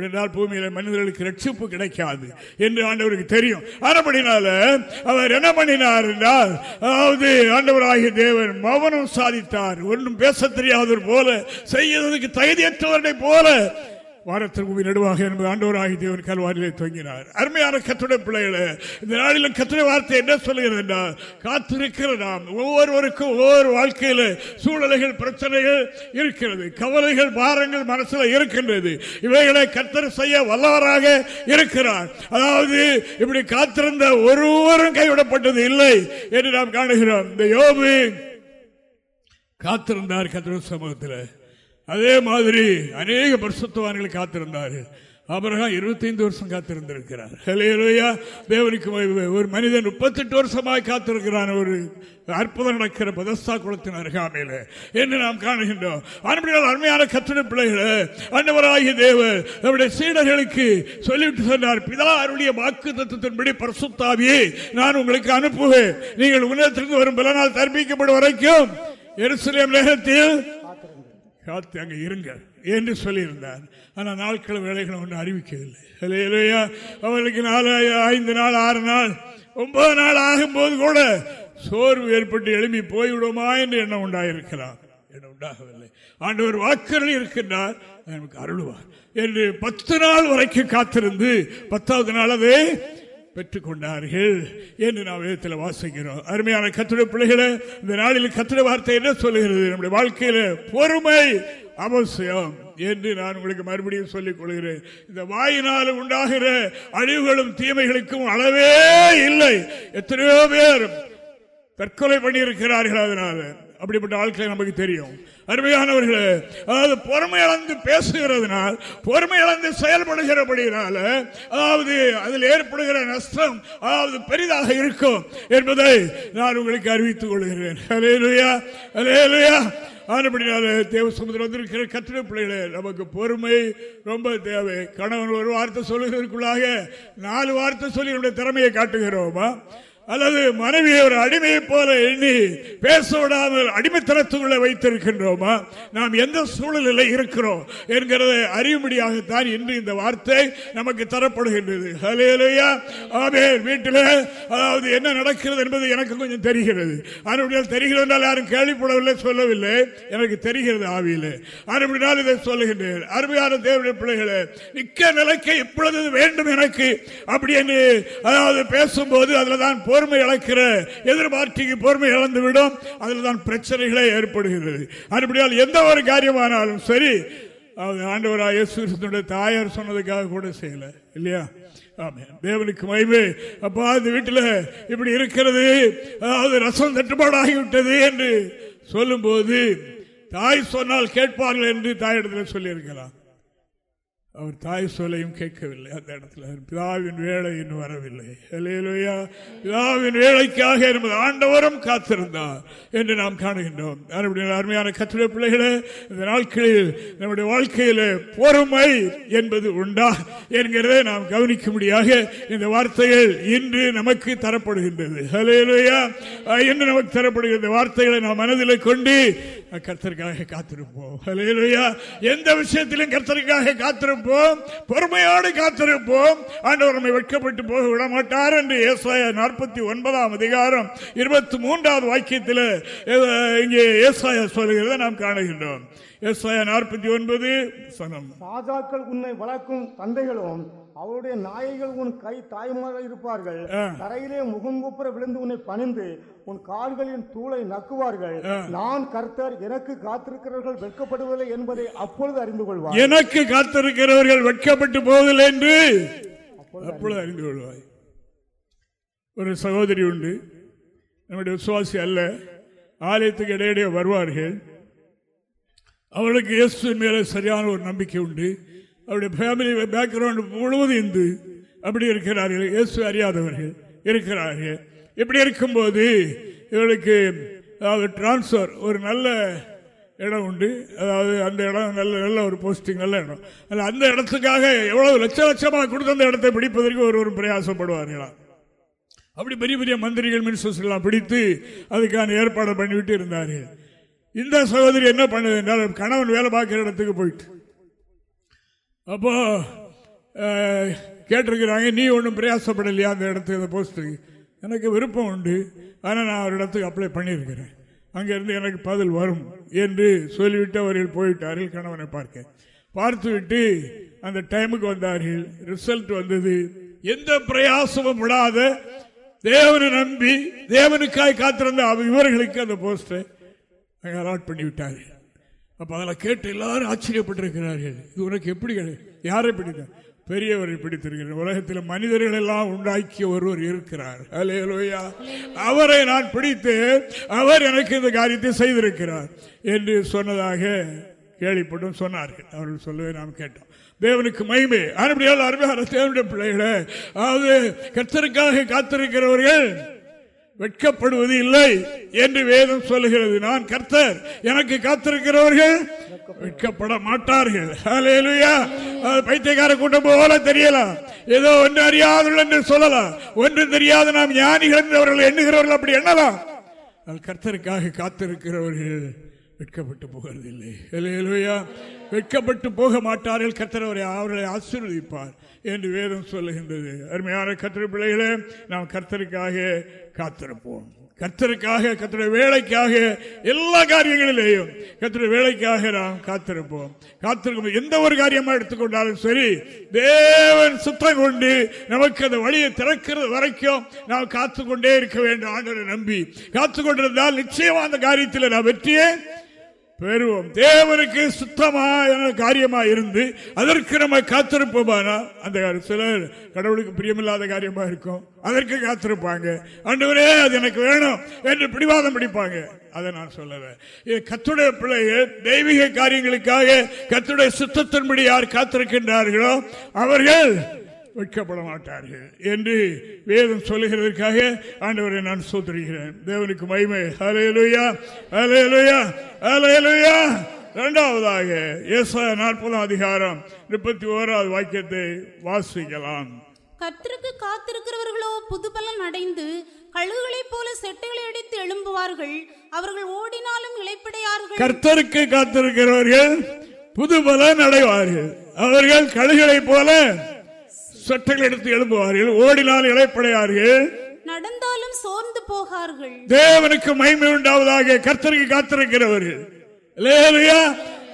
என்றால் பூமியில மனிதர்களுக்கு ரட்சிப்பு கிடைக்காது என்று ஆண்டவருக்கு தெரியும். ஆனப்படினால அவர் என்ன பண்ணினார் என்றால் அதாவது ஆண்டவராகிய தேவன் மௌனம் சாதித்தார். ஒன்றும் பேச தெரியாதவர் போல செய்யறதுக்கு தகுதியற்றவர்களை போல வாரத்திற்கு நடுவாக என்பது ஆண்டோராகி தேவன் கல்வாரிலே தொங்கினார் அருமையான கத்துடைய பிள்ளைகளை இந்த நாளிலும் கத்துடைய வார்த்தை என்ன சொல்லுகிறது என்றால் காத்திருக்கிற நாம் ஒவ்வொருவருக்கும் ஒவ்வொரு வாழ்க்கையில சூழ்நிலைகள் பிரச்சனைகள் இருக்கிறது கவலைகள் பாரங்கள் மனசுல இருக்கின்றது. இவைகளை கத்தர் செய்ய வல்லவராக இருக்கிறார். அதாவது இப்படி காத்திருந்த ஒருவரும் கைவிடப்பட்டது இல்லை என்று நாம் காணுகிறோம். இந்த யோபு காத்திருந்தார் கத்திர சமூகத்தில். அதே மாதிரி அநேக பரிசுத்தவான்களை காத்திருந்தார்கள் அபரகம் இருபத்தைந்து வருஷம் காத்திருந்திருக்கிறார். தேவனுக்கு ஒரு மனிதன் முப்பத்தெட்டு வருஷமாக காத்திருக்கிறான். ஒரு அற்புதம் நடக்கிற பதஸ்தா குளத்தின் அருகாமையில் என்று நாம் காணுகின்றோம். அன்புகள் அருமையான கத்திர பிள்ளைகளை அன்னவராகிய தேவர் நம்முடைய சீடர்களுக்கு சொல்லிவிட்டு சொன்னார் பிதா அருடைய வாக்கு தத்துவத்தின்படி பரிசுத்தாவியே நான் உங்களுக்கு அனுப்புவேன். நீங்கள் உன்னதத்திலிருந்து வரும் பல நாள் தர்ப்பிக்கப்படும் வரைக்கும் எருசலேம் நேரத்தில் காத்து அங்கே இருங்க என்று சொல்லியிருந்தார். ஆனால் நாட்கள் வேலைகளை ஒன்று அறிவிக்கவில்லை. இல்லையா அவர்களுக்கு நாலு ஐந்து நாள் ஆறு நாள் ஒன்பது நாள் ஆகும்போது கூட சோர்வு ஏற்பட்டு எழுப்பி போய்விடுமா என்று எண்ணம் உண்டாயிருக்கிறார் எண்ணம் உண்டாகவில்லை. ஆண்டவர் வாக்குகள் இருக்கின்றார். நமக்கு அருள்வார். என்று பத்து நாள் வரைக்கும் காத்திருந்து பத்தாவது நாள் அதை பெற்றுக்கொண்டார்கள் என்று நாம் விதத்தில் வாசிக்கிறோம். அருமையான கத்திர பிள்ளைகளை இந்த நாளில் கத்திர வார்த்தை என்ன சொல்லுகிறது? நம்முடைய வாழ்க்கையில பொறுமை அவசியம் என்று நான் உங்களுக்கு மறுபடியும் சொல்லிக் கொள்கிறேன். இந்த வாயினால் உண்டாகிற அழிவுகளும் தீமைகளுக்கும் அளவே இல்லை. எத்தனையோ பேர் தற்கொலை பண்ணியிருக்கிறார்கள் அதனால. அப்படிப்பட்ட ஆட்களை நமக்கு தெரியும். அருமையானவர்களே அதாவது பொறுமை இழந்து பேசுகிறதுனால் பொறுமை இழந்து செயல்படுகிறபடினால அதாவது அதில் ஏற்படுகிற நஷ்டம் அதாவது பெரிதாக இருக்கும் என்பதை நான் உங்களுக்கு அறிவித்துக் கொள்கிறேன். அலேலுயா அலேலுயா ஆனப்படினால தேவ சமுதிரம் வந்திருக்கிற கத்திர பிள்ளைகளே நமக்கு பொறுமை ரொம்ப தேவை. கணவன் ஒரு வார்த்தை சொல்லுகிறதுக்குள்ளாக நாலு வார்த்தை சொல்லி நம்முடைய திறமையை காட்டுகிறோமா? அல்லது மனைவியை ஒரு அடிமையை போல எண்ணி பேச விடாமல் அடிமைத்தனத்துக்குள்ள வைத்திருக்கின்றோமா? நாம் எந்த சூழலில் இருக்கிறோம் என்கிறதை அறியும்படியாகத்தான் இன்று இந்த வார்த்தை நமக்கு தரப்படுகின்றது. வீட்டில் அதாவது என்ன நடக்கிறது என்பது எனக்கு கொஞ்சம் தெரிகிறது. ஆனால் தெரிகிறது என்றால் யாரும் கேள்விப்படவில்லை சொல்லவில்லை. எனக்கு தெரிகிறது ஆவியில். ஆனால் இதை சொல்லுகின்றேன். அருமையான தேவையான பிள்ளைகளை மிக்க நிலைக்கு இப்பொழுது வேண்டும் எனக்கு. அப்படி என்று அதாவது பேசும்போது அதில் தான் பொறுமை இழக்கிற எதிர்பார்ட்டிக்கு பொறுமை இழந்து விடும் அதில் தான் பிரச்சனைகளே ஏற்படுகிறது. அப்படியால் எந்த ஒரு காரியமானாலும் சரி ஆண்டவராக தாயார் சொன்னதுக்காக கூட செய்யலை. இல்லையா? தேவனுக்கு மயமே அப்பா இந்த வீட்டில் இப்படி இருக்கிறது அதாவது ரசம் தட்டுப்பாடாகிவிட்டது என்று சொல்லும்போது தாய் சொன்னால் கேட்பார்கள் என்று தாயிடத்தில் சொல்லியிருக்கிறான் அவர் தாய் சொல்லையும் கேட்கவில்லை அந்த இடத்துல. பிதாவின் வேலை இன்னும் வரவில்லை. பிதாவின் வேலைக்காக என்பது ஆண்டவரும் காத்திருந்தார் என்று நாம் காணுகின்றோம். அருமையான கத்திர பிள்ளைகளே இந்த நாட்களில் நம்முடைய வாழ்க்கையில் பொறுமை என்பது உண்டா என்கிறதை நாம் கவனிக்கும்படியாக இந்த வார்த்தைகள் இன்று நமக்கு தரப்படுகின்றது. ஹலேலுயா இன்று நமக்கு தரப்படுகின்ற வார்த்தைகளை நாம் மனதில் கொண்டு கர்த்தருக்காக காத்திருப்போம். எந்த விஷயத்திலும் கர்த்தருக்காக காத்திருப்போம். பொறுமையோடு காத்திருப்போம். ஆண்டவர் நம்மை வெட்கப்பட்டு போக விட மாட்டார் என்று ஏசாய நாற்பத்தி ஒன்பதாம் அதிகாரம் இருபத்தி மூன்றாவது வாக்கியத்தில் இங்கே ஏசாய சொல்கிறத நாம் காணுகின்றோம். நாற்பத்தி ஒன்பது சனம். ராஜாக்கள் உன்னை வளர்க்கும் தந்தைகளும் அவருடைய நாயைகள் உன் கை தாய்மாக இருப்பார்கள். தரையிலே முகங்குப்புற விழுந்து உன்னை பணிந்து உன் கால்களின் தூளை நக்குவார்கள். நான் கர்த்தர் எனக்கு காத்திருக்கிறவர்கள் வெட்கப்படுவதில்லை என்பதை அப்பொழுது அறிந்து கொள்வார் எனக்கு காத்திருக்கிறவர்கள் வெட்கப்பட்டு போவதில்லை என்று அப்பொழுது அறிந்து கொள்வாய். ஒரு சகோதரி உண்டு. நம்முடைய விசுவாசி அல்ல. ஆலயத்துக்கு இடையிடையே வருவார்கள். அவளுக்கு இயேசுவின் மேலே சரியான ஒரு நம்பிக்கை உண்டு. அவருடைய ஃபேமிலி பேக்ரவுண்ட் முழுவதும் இந்து. அப்படி இருக்கிறார்கள். இயேசு அறியாதவர்கள் இருக்கிறார்கள். இப்படி இருக்கும்போது இவளுக்கு அதாவது டிரான்ஸ்ஃபர் ஒரு நல்ல இடம் உண்டு. அதாவது அந்த இடம் நல்ல நல்ல ஒரு போஸ்டிங் நல்ல இடம். அதில் அந்த இடத்துக்காக எவ்வளவு லட்ச லட்சமாக கொடுத்து அந்த இடத்தை பிடிப்பதற்கு ஒரு ஒரு பிரயாசப்படுவார்களாம் அப்படி பெரிய பெரிய மந்திரிகள் மினிஸ்டர்ஸ் எல்லாம் பிடித்து அதுக்கான ஏற்பாடு பண்ணிவிட்டு இருந்தார்கள். இந்த சகோதரி என்ன பண்ணுது என்றால் கணவன் வேலை பார்க்குற இடத்துக்கு போயிட்டு. அப்போ கேட்டிருக்கிறாங்க நீ ஒன்றும் பிரயாசப்படலையா அந்த இடத்துக்கு அந்த போஸ்ட்டுக்கு எனக்கு விருப்பம் உண்டு. ஆனால் நான் ஒரு இடத்துக்கு அப்ளை பண்ணியிருக்கிறேன். அங்கேருந்து எனக்கு பதில் வரும் என்று சொல்லிவிட்டு அவர்கள் போய்விட்டார்கள் கணவனை பார்க்க. பார்த்துவிட்டு அந்த டைமுக்கு வந்தார்கள். ரிசல்ட் வந்தது. எந்த பிரயாசமும் விடாத தேவனை நம்பி தேவனுக்காய் காத்திருந்த இவர்களுக்கு அந்த போஸ்டை அங்கே அலாட் பண்ணிவிட்டார்கள். அப்போ அதில் கேட்டு எல்லாரும் ஆச்சரியப்பட்டிருக்கிறார்கள். இது உனக்கு எப்படி கிடையாது யாரை பிடித்த பெரியவரை பிடித்திருக்கிறார் உலகத்தில் மனிதர்கள் எல்லாம் உண்டாக்கிய ஒருவர் இருக்கிறார். அல்லேலூயா அவரை நான் பிடித்து அவர் எனக்கு இந்த காரியத்தை செய்திருக்கிறார் என்று சொன்னதாக கேள்விப்பட்டும் சொன்னார்கள். அவர்கள் சொல்லவே நாம் கேட்டோம். தேவனுக்கு மகிமை. அறுபடியால் அருமையான தேவனுடைய பிள்ளைகளே அதாவது கர்த்தருக்காக காத்திருக்கிறவர்கள் வெட்கப்படுவது இல்லை என்று வேதம் சொல்லுகிறது. நான் கர்த்தர் எனக்கு காத்திருக்கிறவர்கள் வெட்கப்பட மாட்டார்கள். அது பைத்தியக்கார கூட்டம் போல தெரியலாம் ஏதோ ஒன்று அறியாதுள்ள என்று சொல்லலாம். ஒன்று தெரியாத நாம் ஞானிகள் என்று எண்ணுகிறவர்கள் அப்படி எண்ணலாம். கர்த்தருக்காக காத்திருக்கிறவர்கள் வெட்கப்பட்டு போகிறதில்லை. இல்லையா வெட்கப்பட்டு போக மாட்டார்கள். கர்த்தர் அவரை அவர்களை ஆசீர்வதிப்பார் என்று வேதம் சொல்லுகின்றது. அருமையான கத்திர பிள்ளைகளே நாம் கர்த்தருக்காக காத்திருப்போம். கத்தருக்காக கர்த்தருடைய வேலைக்காக எல்லா காரியங்களிலேயும் கர்த்தருடைய வேலைக்காக நாம் காத்திருப்போம். காத்திருக்கும் எந்த ஒரு காரியமா எடுத்துக்கொண்டாலும் சரி தேவன் சுத்தம் கொண்டு நமக்கு அந்த வழியை திறக்கிறது வரைக்கும் நாம் காத்துக்கொண்டே இருக்க வேண்டும். ஆண்டரை நம்பி காத்துக்கொண்டிருந்தால் நிச்சயமா அந்த காரியத்தில் நான் வெற்றியே பெறுவோம். தேவனுக்கு சுத்தமான காரியமா இருந்து அதற்கு நம்ம காத்திருப்போமானா? அந்த காரியம் சிலர் கடவுளுக்கு பிரியமில்லாத காரியமா இருக்கும். அதற்கு காத்திருப்பாங்க. ஆண்டவரே அது எனக்கு வேணும் என்று பிடிவாதம் பிடிப்பாங்க. அதை நான் சொல்லல. கத்துடைய பிள்ளைகள் தெய்வீக காரியங்களுக்காக கத்துடைய சுத்தத்தின்படி யார் காத்திருக்கின்றார்களோ அவர்கள் வெட்கப்பட மாட்டார்கள் என்று வேதம் சொல்லுகிறதற்காக ஆண்டவரை நான் சோதரிகிறேன் தேவனுக்கு மகிமை. ஹalleluya ஹalleluya ஹalleluya இரண்டாவதாக ஏசாயா நாற்பதாம் அதிகாரம் முப்பத்தி ஓராவது வாக்கியத்தை வாசிக்கலாம். கர்த்தருக்கு காத்திருக்கிறவர்களோ புதுபலன் அடைந்து கழுகுகளைப் போல செட்டைகளை அடித்து எழும்புவார்கள். அவர்கள் ஓடினாலும் இளைப்படையார்கள். கர்த்தருக்கு காத்திருக்கிறவர்கள் புது பலன் அடைவார்கள். அவர்கள் கழுகளைப் போல சட்டங்கள் எடுத்து எழும்புவார்கள் ஓடினால் இழைப்படையார்கள் நடந்தாலும் சோர்ந்து போகார்கள். தேவனுக்கு மகிமை உண்டாவதாக கர்த்தருக்கு காத்திருக்கிறவர்கள். இல்லையா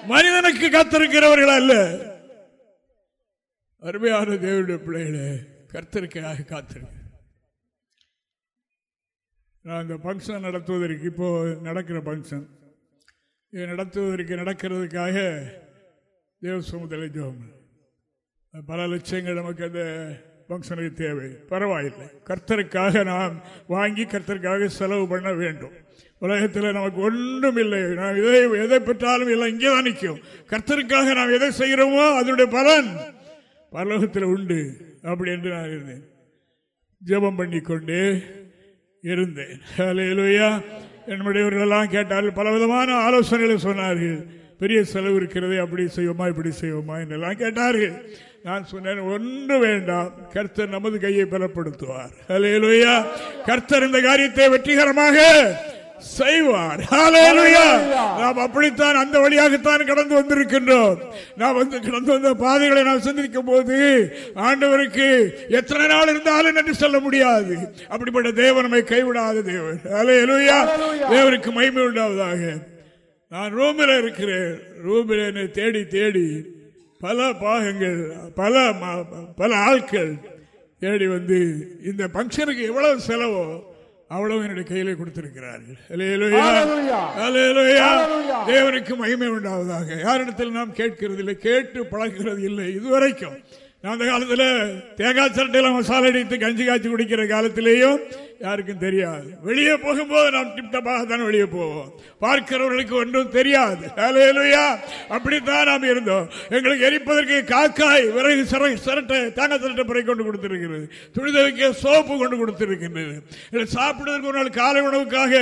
மனிதனுக்கு காத்திருக்கிறவர்கள் அல்ல அருமையான தேவனுடைய பிள்ளைகளே கர்த்தருக்காக காத்திருக்க நான் ஃபங்க்ஷன் நடத்துவதற்கு இப்போ நடக்கிற ஃபங்க்ஷன் இது நடத்துவதற்கு நடக்கிறதுக்காக தேவ சமுதிர ஜோம் பல லட்சங்கள் நமக்கு அந்த ஃபங்க்ஷனுக்கு தேவை. பரவாயில்லை. கர்த்தருக்காக நாம் வாங்கி கர்த்தருக்காக செலவு பண்ண வேண்டும். உலகத்தில் நமக்கு ஒன்றும் இல்லை. நாம் எதை எதை பெற்றாலும் இல்லை இங்கே தான் நிற்கும். கர்த்தருக்காக நாம் எதை செய்கிறோமோ அதனுடைய பலன் பரலோகத்தில் உண்டு அப்படி என்று நான் இருந்தேன். ஜெபம் பண்ணி கொண்டு இருந்தேன். ஹalleluya. என்னுடையவர்களெல்லாம் கேட்டார்கள். பலவிதமான ஆலோசனைகளை சொன்னார்கள். பெரிய செலவு இருக்கிறது அப்படி செய்வோமா இப்படி செய்வோமா என்றெல்லாம் கேட்டார்கள். நான் சொன்னேன் ஒன்று வேண்டாம். கர்த்தர் நமது கையை பலப்படுத்துவார். ஹalleluya. கர்த்தர் இந்த காரியத்தை வெற்றிகரமாக செய்வார். நாம் அப்படித்தான் அந்த வழியாகத்தான் கடந்து வந்திருக்கின்றோம். நாம் வந்து கடந்து வந்த பாதைகளை நாம் சந்திக்கும் போது ஆண்டவருக்கு எத்தனை நாள் இருந்தாலும் என்று சொல்ல முடியாது. அப்படிப்பட்ட தேவன் நம்மை கைவிடாத தேவன். ஹalleluya. தேவனுக்கு மகிமை உண்டாவதாக. நான் ரூமில் இருக்கிறேன். ரூமில் என்னை தேடி தேடி பல பாகங்கள் பல பல ஆட்கள் தேடி வந்து இந்த பங்கனுக்கு எவ்வளவு செலவோ அவ்வளவு என்னுடைய கையிலே கொடுத்திருக்கிறார்கள். தேவனுக்கு மகிமை உண்டாவதாக. யாரிடத்தில் நாம் கேட்கிறது இல்லை கேட்டு பழகிறது இல்லை. இதுவரைக்கும் நான் அந்த காலத்தில் தேங்காய் சட்டையில மசாலா அடித்து கஞ்சி காய்ச்சி குடிக்கிற காலத்திலேயும் யாருக்கும் தெரியாது. வெளியே போகும்போது நாம் டிப்டப்பாக தான் வெளியே போவோம். பார்க்கிறவர்களுக்கு ஒன்றும் தெரியாது. அப்படித்தான் நாம் இருந்தோம். எங்களுக்கு எரிப்பதற்கு காக்காய் விறகு சிறை சிரட்டை தாங்க சிரட்டை பிறை கொண்டு கொடுத்திருக்கிறது. துணிதலுக்கு சோப்பு கொண்டு கொடுத்திருக்கின்றது. சாப்பிடுவதற்கு ஒரு நாள் காலை உணவுக்காக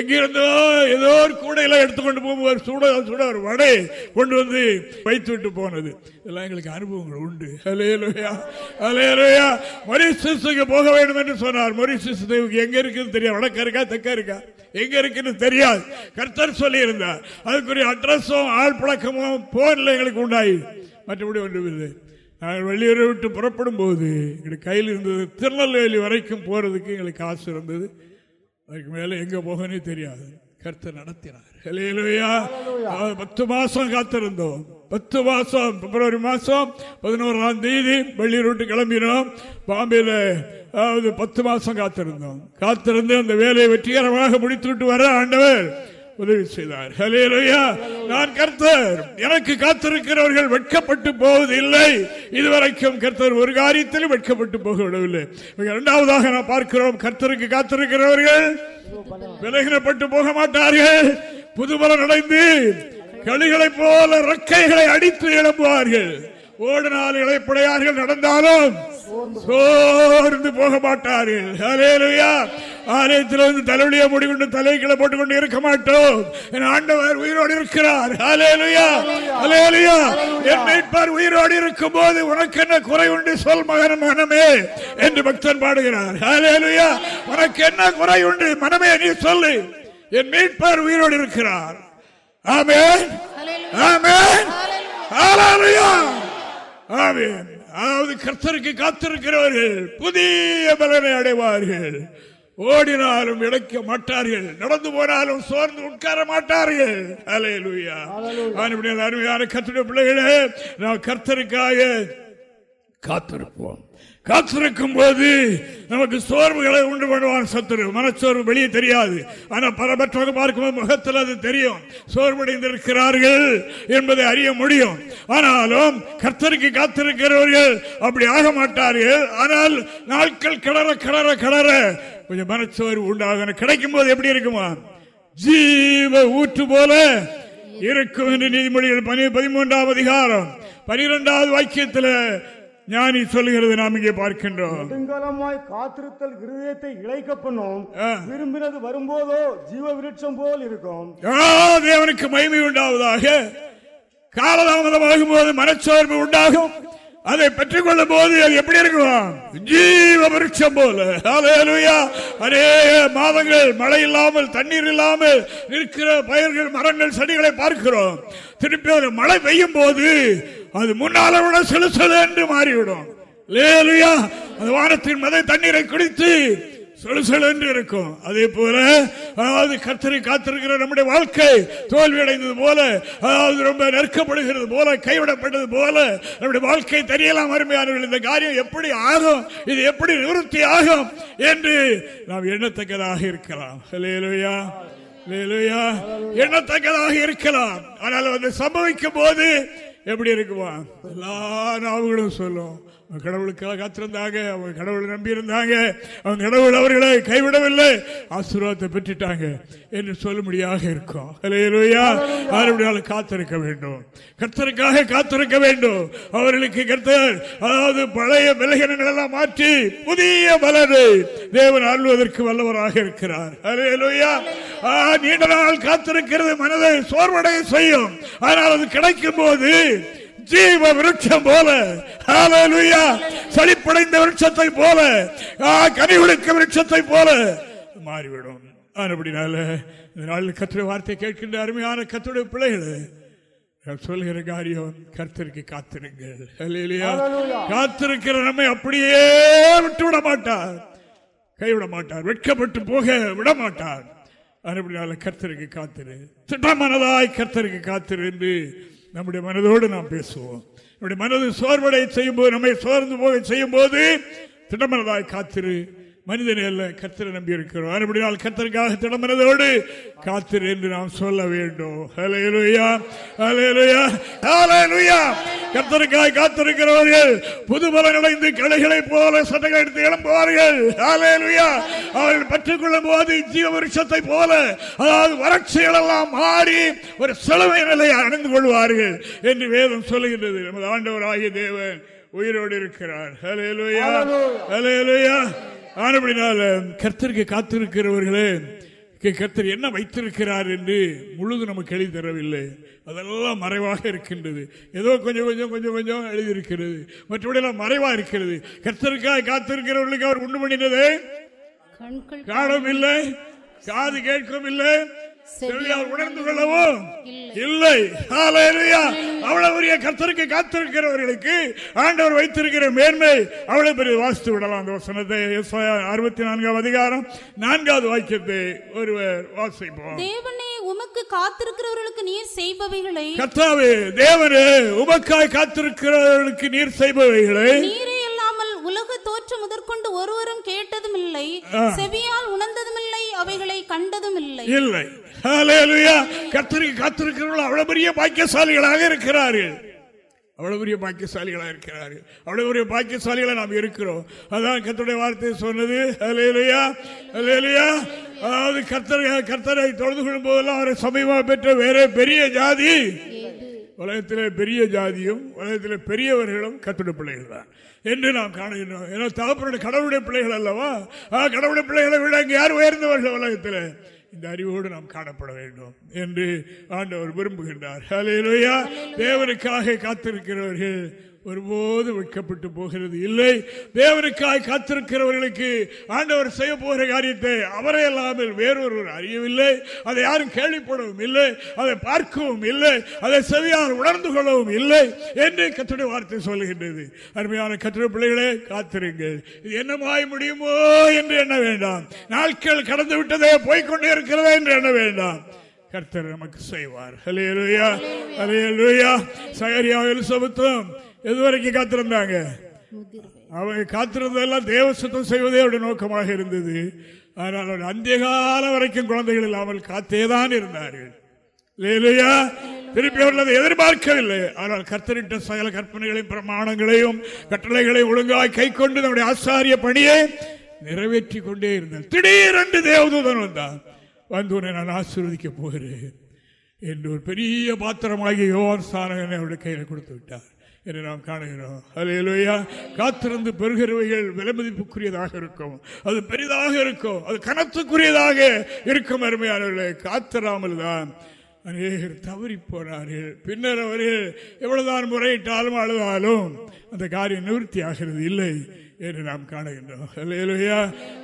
எங்கிருந்தோ ஏதோ ஒரு கூடையெல்லாம் எடுத்துக்கொண்டு போகும்போது சுட சுட ஒரு வடை கொண்டு வந்து வைத்து விட்டு போனது. இதெல்லாம் எங்களுக்கு அனுபவங்கள் உண்டு. அலையலுயா அலையலுயா மொரிசிஸுக்கு போக வேண்டும் என்று சொன்னார். மொரிசிஸ் தீவுக்கு எங்க இருக்குது தெரியாது. வடக்க இருக்கா தெக்க இருக்கா? எங்க இருக்குன்னு தெரியாது. கர்த்தர் சொல்லி இருந்தார் அதுக்குரிய அட்ரஸும் ஆள் பழக்கமும் போன்ல எங்களுக்கு உண்டாயி. மற்றபடி ஒன்றும் நாங்கள் வெளியூரை விட்டு புறப்படும் போது எங்களுக்கு கையில் இருந்தது திருநெல்வேலி வரைக்கும் போறதுக்கு எங்களுக்கு காசு இருந்தது. அதுக்கு மேலே எங்க போகனே தெரியாது. கர்த்தர் நடத்தினார். பத்து மாசம் காத்திருந்தோம் பத்து மாசம் பிப்ரவரி மாசம் பதினோராம் தேதி வெளியூர் விட்டு கிளம்பினோம் பாம்பேல அதாவது பத்து மாசம் காத்திருந்தோம் காத்திருந்து அந்த வேலையை வெற்றிகரமாக முடித்து விட்டு வர ஆண்டவர் உதவி செய்தார் ஹல்லேலூயா. நான் கர்த்தர் எனக்கு காத்திருக்கிறவர்கள் வெட்கப்பட்டு போவது இல்லை இதுவரைக்கும் கர்த்தர் ஒரு காரியத்திலும் வெட்கப்பட்டு போக விடவில்லை மிக இரண்டாவதாக நாம் பார்க்கிறோம் கர்த்தருக்கு காத்திருக்கிறவர்கள் விலகினப்பட்டு போக மாட்டார்கள் புதுபலம் அடைந்து களிகளைப் போல ரெக்கைகளை அடித்து எழும்புவார்கள். ஓடினால் இழைப்படையார்கள் நடந்தாலும் சோர்ந்து போக மாட்டார்கள். ஆலயத்தில் வந்து தலைவலியா முடிக்கொண்டு தலைகளை போட்டுக்கொண்டு இருக்க மாட்டோம். என் ஆண்டவர் உயிரோடு இருக்கிறார். என் மீட்பார் உயிரோடு இருக்கும் போது உனக்கு என்ன குறை உண்டு? சொல் மகன் மனமே என்று பக்தன் பாடுகிறார். உனக்கு என்ன குறை உண்டு? மனமே நீ சொல்லு. என் மீட்பர் உயிரோடு இருக்கிறார். ஆமென். ஆமென். ஆமென். அதாவது கர்த்தருக்கு காத்திருக்கிறவர்கள் புதிய பலனை அடைவார்கள். ஓடினாலும் இழைக்க மாட்டார்கள். நடந்து போனாலும் சோர்ந்து உட்கார மாட்டார்கள். அலையலுயா அருமையான கத்துடைய பிள்ளைகளே நாம் கர்த்தருக்காக காத்திருப்போம். காத்திருக்கும் போது நமக்கு சோர்வுகளை உண்டு பண்ணுவான் சத்துரு. மனச்சோர்வு வெளியே தெரியாது. ஆனால் பரபற்றமாக பார்க்கும்போது முகத்தில் அது தெரியும். சோர்வடைந்திருக்கிறார்கள் என்பதை அறிய முடியும். ஆனாலும் கர்த்தருக்கு காத்திருக்கிறவர்கள் அப்படி ஆக மாட்டார்கள். ஆனால் நாட்கள் கிளற கிளற கிளற கொஞ்சம் மனச்சோர்வு உண்டாக கிடைக்கும் போது எப்படி இருக்குமா? ஜீவ ஊற்று போல இருக்கும் என்று நீதிமொழிகள் பனி- பதிமூன்றாம் அதிகாரம். பனிரெண்டாவது வாக்கியத்தில் ஞானி சொல்லுகிறது நாம் இங்கே பார்க்கின்றோம். நெடுங்காலமாய் காத்திருத்தல் இருதயத்தை இழைக்க பண்ணும். விரும்பினது வரும்போதோ ஜீவ விருட்சம் போல் இருக்கும். தேவனுக்கு மகிமை உண்டாவதாக. காலதாமதமாகும் போது மனச்சோர்வு உண்டாகும். அதை பெற்றுக் கொள்ளும் போது அது எப்படி இருக்கும்? ஜீவ விருட்சம் போல. அநேக மாதங்கள் மழை இல்லாமல் தண்ணீர் இல்லாமல் இருக்கிற பயிர்கள் மரங்கள் செடிகளை பார்க்கிறோம். திருப்பி மழை பெய்யும் போது அது முன்னால விட சிலு என்று மாறிவிடும். லேலுயா! அது வானத்தின் மத தண்ணீரை குடித்து சொலுசல் என்று இருக்கும். அதே போல அதாவது கத்தரை காத்திருக்கிற நம்முடைய வாழ்க்கை தோல்வி அடைந்தது போல அதாவது ரொம்ப நெருக்கப்படுகிறது போல கைவிடப்பட்டது போல நம்முடைய வாழ்க்கை தெரியலாம் அருமையானவர்கள் இந்த காரியம் எப்படி ஆகும் இது எப்படி நிவர்த்தி ஆகும் என்று நாம் எண்ணத்தக்கதாக இருக்கலாம். லேலுயா! எண்ணத்தக்கதாக இருக்கலாம். ஆனால் அது சம்பவிக்கும் போது எப்படி இருக்குமா? எல்லா நாவுகளும் சொல்லும். கடவுளுக்காக காத்திருந்தாங்க அவங்க கடவுளை நம்பியிருந்தாங்க அவங்க கடவுள் அவர்களை கைவிடவில்லை ஆசீர்வாதத்தை பெற்றுட்டாங்க என்று சொல்லும்படியாக இருக்கும். ஹalleluya. காத்திருக்க வேண்டும். கர்த்தருக்காக காத்திருக்க வேண்டும். அவர்களுக்கு கர்த்தர் அதாவது பழைய விலகினங்கள் எல்லாம் மாற்றி புதிய பலனை தேவன் அருள்வதற்கு வல்லவராக இருக்கிறார். ஹalleluya. நீண்ட நாள் காத்திருக்கிறது மனதை சோர்வடைய செய்யும். ஆனால் அது கிடைக்கும் போது ஜீவ விருட்சம் போல. செழிப்படைந்த விருட்சத்தை போல. ஆ, கனிவிடுக்க விருட்சத்தை போல. மாறிவிடும். அப்படினால இந்த நாளில் கத்துடைய வார்த்தை கேட்கின்ற அருமையான கத்துடைய பிள்ளைகளே சொல்கிற காரியம் கர்த்தருக்கு காத்திருங்கள். ஹalleluya. காத்திருக்கிற நம்மை அப்படியே விட்டு விட மாட்டார் கைவிட மாட்டார் வெட்கப்பட்டு போக விட மாட்டார் அப்படினால கர்த்தருக்கு காத்திரு. திட்டமனதாய் கர்த்தருக்கு காத்திரு என்று நம்முடைய மனதோடு நாம் பேசுவோம். நம்முடைய மனது சோர்வடை செய்யும் போது நம்மை சோர்ந்து போக செய்யும் போது திட்டமனதாய் காத்திரு. மனிதனை அல்ல கத்தரை நம்பி இருக்கிறோம் அப்படினால் கத்தருக்காக திடமனதோடு காத்திரு என்று நாம் சொல்ல வேண்டும். ஹalleluya ஹalleluya ஹalleluya கத்தருக்காக காத்திருக்கிறவர்கள் புது பலன் அடைந்து கலைகளை போல சட்டைகள் எடுத்து எழும்புவார்கள். ஹalleluya அவர்கள் பற்றுக்கொள்ளும் போது ஜீவ விருட்சத்தை போல அதாவது வறட்சிகள் எல்லாம் மாறி ஒரு செலவை நிலையை அணிந்து கொள்வார்கள் என்று வேதம் சொல்லுகின்றது. நமது ஆண்டவராகிய தேவன் உயிரோடு இருக்கிறார். ஹalleluya ஹalleluya ஆனபடினால கர்த்தருக்கு காத்திருக்கிறவர்களே கர்த்தர் என்ன வைத்திருக்கிறார் என்று முழுது நமக்கு எழுதி தரவில்லை. அதெல்லாம் மறைவாக இருக்கின்றது. ஏதோ கொஞ்சம் கொஞ்சம் கொஞ்சம் கொஞ்சம் எழுதியிருக்கிறது மற்றபடி எல்லாம் மறைவாக இருக்கிறது. கர்த்தருக்காக காத்திருக்கிறவர்களுக்கு அவர் உண்டு பண்ணினது? காணவும் இல்லை காது கேட்கவும் இல்லை. செவியால் உணர்ந்து கொள்ளவும் இல்லை. அவ்வளவு பெரிய கர்த்தருக்கு காத்திருக்கிறவர்களுக்கு ஆண்டவர் வைத்திருக்கிற மேன்மை அவ்வளவு பெரிய வாசித்து விடலாம். அந்த வசனத்தை அறுபத்தி நான்காம் அதிகாரம் நான்காவது வாக்கியத்தை ஒருவர் வாசிப்போம். தேவனே உமக்கு காத்திருக்கிறவர்களுக்கு நீர் செய்பவைகளை கர்த்தாவே தேவனே உமக்காய் காத்திருக்கிறவர்களுக்கு நீர் செய்பவைகளை நீரே உலக தோற்றம் முதற்கொண்டு ஒருவரும் கேட்டதும் இல்லை செவியால் உணர்ந்ததும் இல்லை அவைகளை கண்டதும் இல்லை. இல்லை. கர்த்தருக்கு காத்திருக்கிறவர்கள் அவ்வளவு பெரிய பாக்கியசாலிகளாக இருக்கிறார்கள். அவ்வளவு பெரிய பாக்கியசாலிகளாக இருக்கிறார்கள். அவ்வளவு பெரிய பாக்கியசாலிகளை நாம் இருக்கிறோம். அதான் கர்த்தருடைய வார்த்தை சொன்னது. ஹalleluya ஹalleluya அதாவது கர்த்தர் கர்த்தரை தொழுது கொள்ளும் போதெல்லாம் அவரை சமீபமாக பெற்ற வேற பெரிய ஜாதி. உலகத்திலே பெரிய ஜாதியும் உலகத்திலே பெரியவர்களும் கத்துடைய பிள்ளைகள் தான். என்று நாம் காணுகின்றோம். ஏன்னா தகப்பனுடைய கடவுளுடைய பிள்ளைகள் அல்லவா? ஆ, கடவுளுடைய பிள்ளைகளை விட அங்கே யார் உயர்ந்தவர்கள் உலகத்தில்? இந்த அறிவோடு நாம் காணப்பட வேண்டும் என்று ஆண்டவர் விரும்புகின்றார். தேவனுக்காக காத்திருக்கிறவர்கள் ஒருபோது வெட்கப்பட்டு போகிறது இல்லை. தேவனுக்காய் காத்திருக்கிறவர்களுக்கு ஆண்டவர் செய்ய போகிற காரியத்தை அவரை அல்லாமல் வேறொருவர் அறியவில்லை. அதை யாரும் கேள்விப்படவும் இல்லை. அதை பார்க்கவும் இல்லை. அதை செவியால் உணர்ந்து கொள்ளவும் இல்லை என்று கத்துடைய வார்த்தை சொல்லுகின்றது. அருமையான கத்துடைய பிள்ளைகளே காத்திருங்கள். இது என்னமாய் முடியுமோ என்று எண்ண வேண்டாம். நாட்கள் கடந்து விட்டதே போய்க்கொண்டே இருக்கிறதே என்று எண்ண வேண்டாம். கர்த்தர் நமக்கு செய்வார். ஹalleluya ஹalleluya சகரியா எலிசபெத்தும் எதுவரைக்கும் காத்திருந்தாங்க அவங்க காத்திருந்ததெல்லாம் தேவ சுத்தம் செய்வதே அவருடைய நோக்கமாக இருந்தது. ஆனால் அவர் அந்திய காலம் வரைக்கும் குழந்தைகள் இல்லாமல் காத்தேதான் இருந்தார்கள். இல்லையா திருப்பி அவர்கள் அதை எதிர்பார்க்கவில்லை. ஆனால் கர்த்தரிட்ட சகல கற்பனைகளையும் பிரமாணங்களையும் கட்டளைகளையும் ஒழுங்காய் கை கொண்டு நம்முடைய ஆசாரிய பணியை நிறைவேற்றி கொண்டே இருந்தார் திடீரென்று தேவதூதன் வந்தான். வந்து உன்னை நான் ஆசீர்வதிக்க போகிறேன் என்று ஒரு பெரிய பாத்திரமாகிய யோவான் சாணகனை அவருடைய கையில் கொடுத்து விட்டார். என்று நாம் காணுகிறோம். அலையலுயா காத்திருந்து பெறுகிறவைகள் விலைமதிப்புக்குரியதாக இருக்கும். அது பெரிதாக இருக்கும். அது கனத்துக்குரியதாக இருக்கும் அருமையானவர்களை. காத்திராமல் தான் அநேகர் தவறி போனார்கள் பின்னர் அவர்கள் எவ்வளவுதான் முறையிட்டாலும் அழுதாலும் அந்த காரியம் நிவர்த்தி ஆகிறது இல்லை என்று நாம் காணுகின்றோம். இல்லையா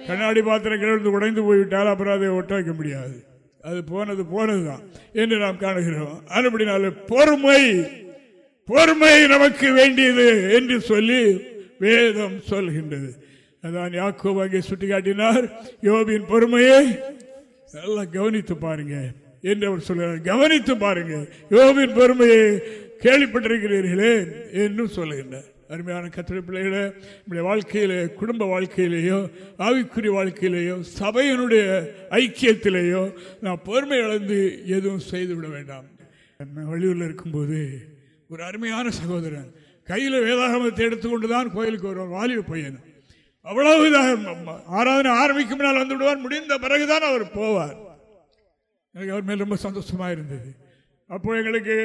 கண்ணாடி பாத்திரங்கள் கிழந்து உடைந்து போய்விட்டால் அப்புறம் அதை ஒட்ட வைக்க முடியாது. அது போனது போனதுதான் என்று நாம் காணுகிறோம். அதுபடினால பொறுமை பொறுமை நமக்கு வேண்டியது என்று சொல்லி வேதம் சொல்கின்றது. அதான் யாக்கோ அங்கே சுட்டிக்காட்டினார் யோபின் பொறுமையை நல்லா கவனித்து பாருங்க என்று அவர் சொல்கிறார். கவனித்து பாருங்க யோபின் பொறுமையை கேள்விப்பட்டிருக்கிறீர்களே என்றும் சொல்லுகின்றார் அருமையான கத்திரை பிள்ளைகளை நம்முடைய வாழ்க்கையிலே குடும்ப வாழ்க்கையிலேயோ ஆவிக்குரிய வாழ்க்கையிலேயோ சபையினுடைய ஐக்கியத்திலேயோ நான் பொறுமை இழந்து எதுவும் செய்துவிட வேண்டாம். வெளியூரில் இருக்கும்போது ஒரு அருமையான சகோதரன். கையில் வேதாகமத்தை எடுத்துக்கொண்டு தான் கோயிலுக்கு வருவார் வாலிப பையன். அவ்வளவுதான் ஆராதனை ஆரம்பிக்கும் நாள் வந்து விடுவார் முடிந்த பிறகுதான் அவர் போவார். எனக்கு அவர் மேல் ரொம்ப சந்தோஷமாக இருந்தது. அப்போ எங்களுக்கு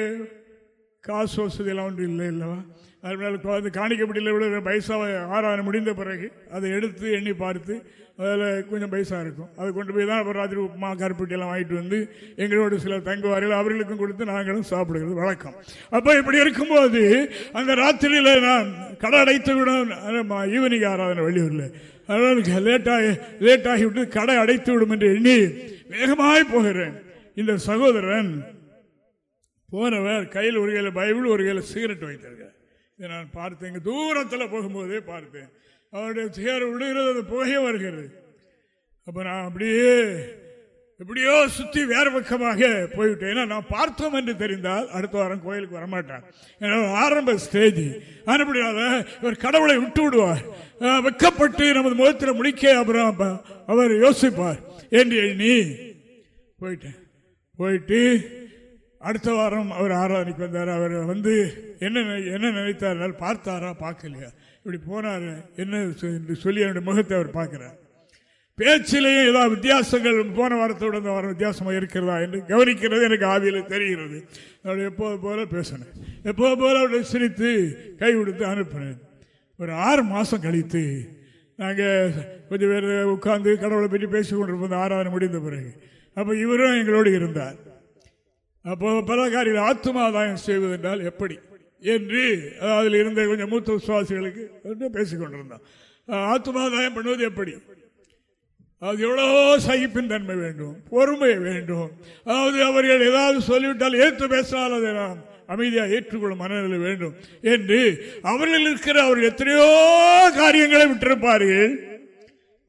காசு வசதியெல்லாம் ஒன்றும் இல்லை இல்லவா? அதனால் குழந்தை காணிக்கப்பட்டியில் விட பைசாவை ஆராதனை முடிந்த பிறகு அதை எடுத்து எண்ணி பார்த்து அதில் கொஞ்சம் பைசா இருக்கும். அதை கொண்டு போய் தான் அப்புறம் ராத்திரி உப்புமா கருப்பட்டியெல்லாம் வாங்கிட்டு வந்து எங்களோட சிலர் தங்குவார்கள் அவர்களுக்கும் கொடுத்து நாங்களும் சாப்பிடுகிறது. வழக்கம் அப்போ இப்படி இருக்கும்போது அந்த ராத்திரியில் நான் கடை அடைத்து விடும் ஈவினிங் ஆராதனை வெளியூரில். அதனால் லேட்டாகி லேட்டாகி விட்டு கடை அடைத்து விடும் என்று எண்ணி வேகமாய் போகிறேன். இந்த சகோதரன் போனவர் கையில் ஒரு கையில் பைபிள் ஒரு கையில் சிகரெட் வைத்திருக்கிறார். இதை நான் பார்த்தேன். இங்கே தூரத்தில் போகும்போதே பார்த்தேன். அவருடைய சேர் விடுகிறது அது புகைய வருகிறது. அப்போ நான் அப்படியே எப்படியோ சுற்றி வேறு பக்கமாக போய்விட்டேன். ஏன்னா நான் பார்த்தோம் என்று தெரிந்தால் அடுத்த வாரம் கோயிலுக்கு வரமாட்டான் ஏன்னா ஆரம்ப ஸ்டேஜ். அதுபடியால இவர் கடவுளை விட்டு விடுவார். வெக்கப்பட்டு நமது முகத்தில் முடிக்க அப்புறம் அவர் யோசிப்பார். என்று எண்ணி போயிட்டேன். போயிட்டு அடுத்த வாரம் அவர் ஆராதனைக்கு வந்தார்? அவர் வந்து என்ன நினை- என்ன நினைத்தார்? பார்த்தாரா? பார்க்கலையா? இப்படி போனார். என்ன சொ- என்று சொல்லி அவருடைய முகத்தை அவர் பார்க்கிறார். பேச்சிலேயே ஏதாவது வித்தியாசங்கள் போன வாரத்தோட இந்த வாரம் வித்தியாசமாக இருக்கிறதா என்று கவனிக்கிறது. எனக்கு ஆவியில் தெரிகிறது. அவருடைய எப்போது போல பேசினேன். எப்போது போல அவருடைய சிரித்து கை கொடுத்து அனுப்பினேன். ஒரு ஆறு மாதம் கழித்து நாங்கள் கொஞ்சம் பேர் உட்கார்ந்து கடவுளை பற்றி பேசி கொண்டிருப்போம் ஆராதனை முடிந்த பிறகு. அப்போ இவரும் எங்களோடு இருந்தார். அப்போ பல காரியங்கள் ஆத்மாதாயம் செய்வதென்றால் எப்படி? என்று அதில் இருந்த கொஞ்சம் மூத்த விசுவாசிகளுக்கு பேசிக்கொண்டிருந்தான். ஆத்மாதாயம் பண்ணுவது எப்படி? அது எவ்வளோ சகிப்பின் தன்மை வேண்டும் பொறுமை வேண்டும். அதாவது அவர்கள் ஏதாவது சொல்லிவிட்டால் ஏற்று பேசினால் அதை நாம் அமைதியாக ஏற்றுக்கொள்ளும் மனநிலை வேண்டும் என்று அவர்கள் இருக்கிற அவர் எத்தனையோ காரியங்களை விட்டிருப்பார்கள்.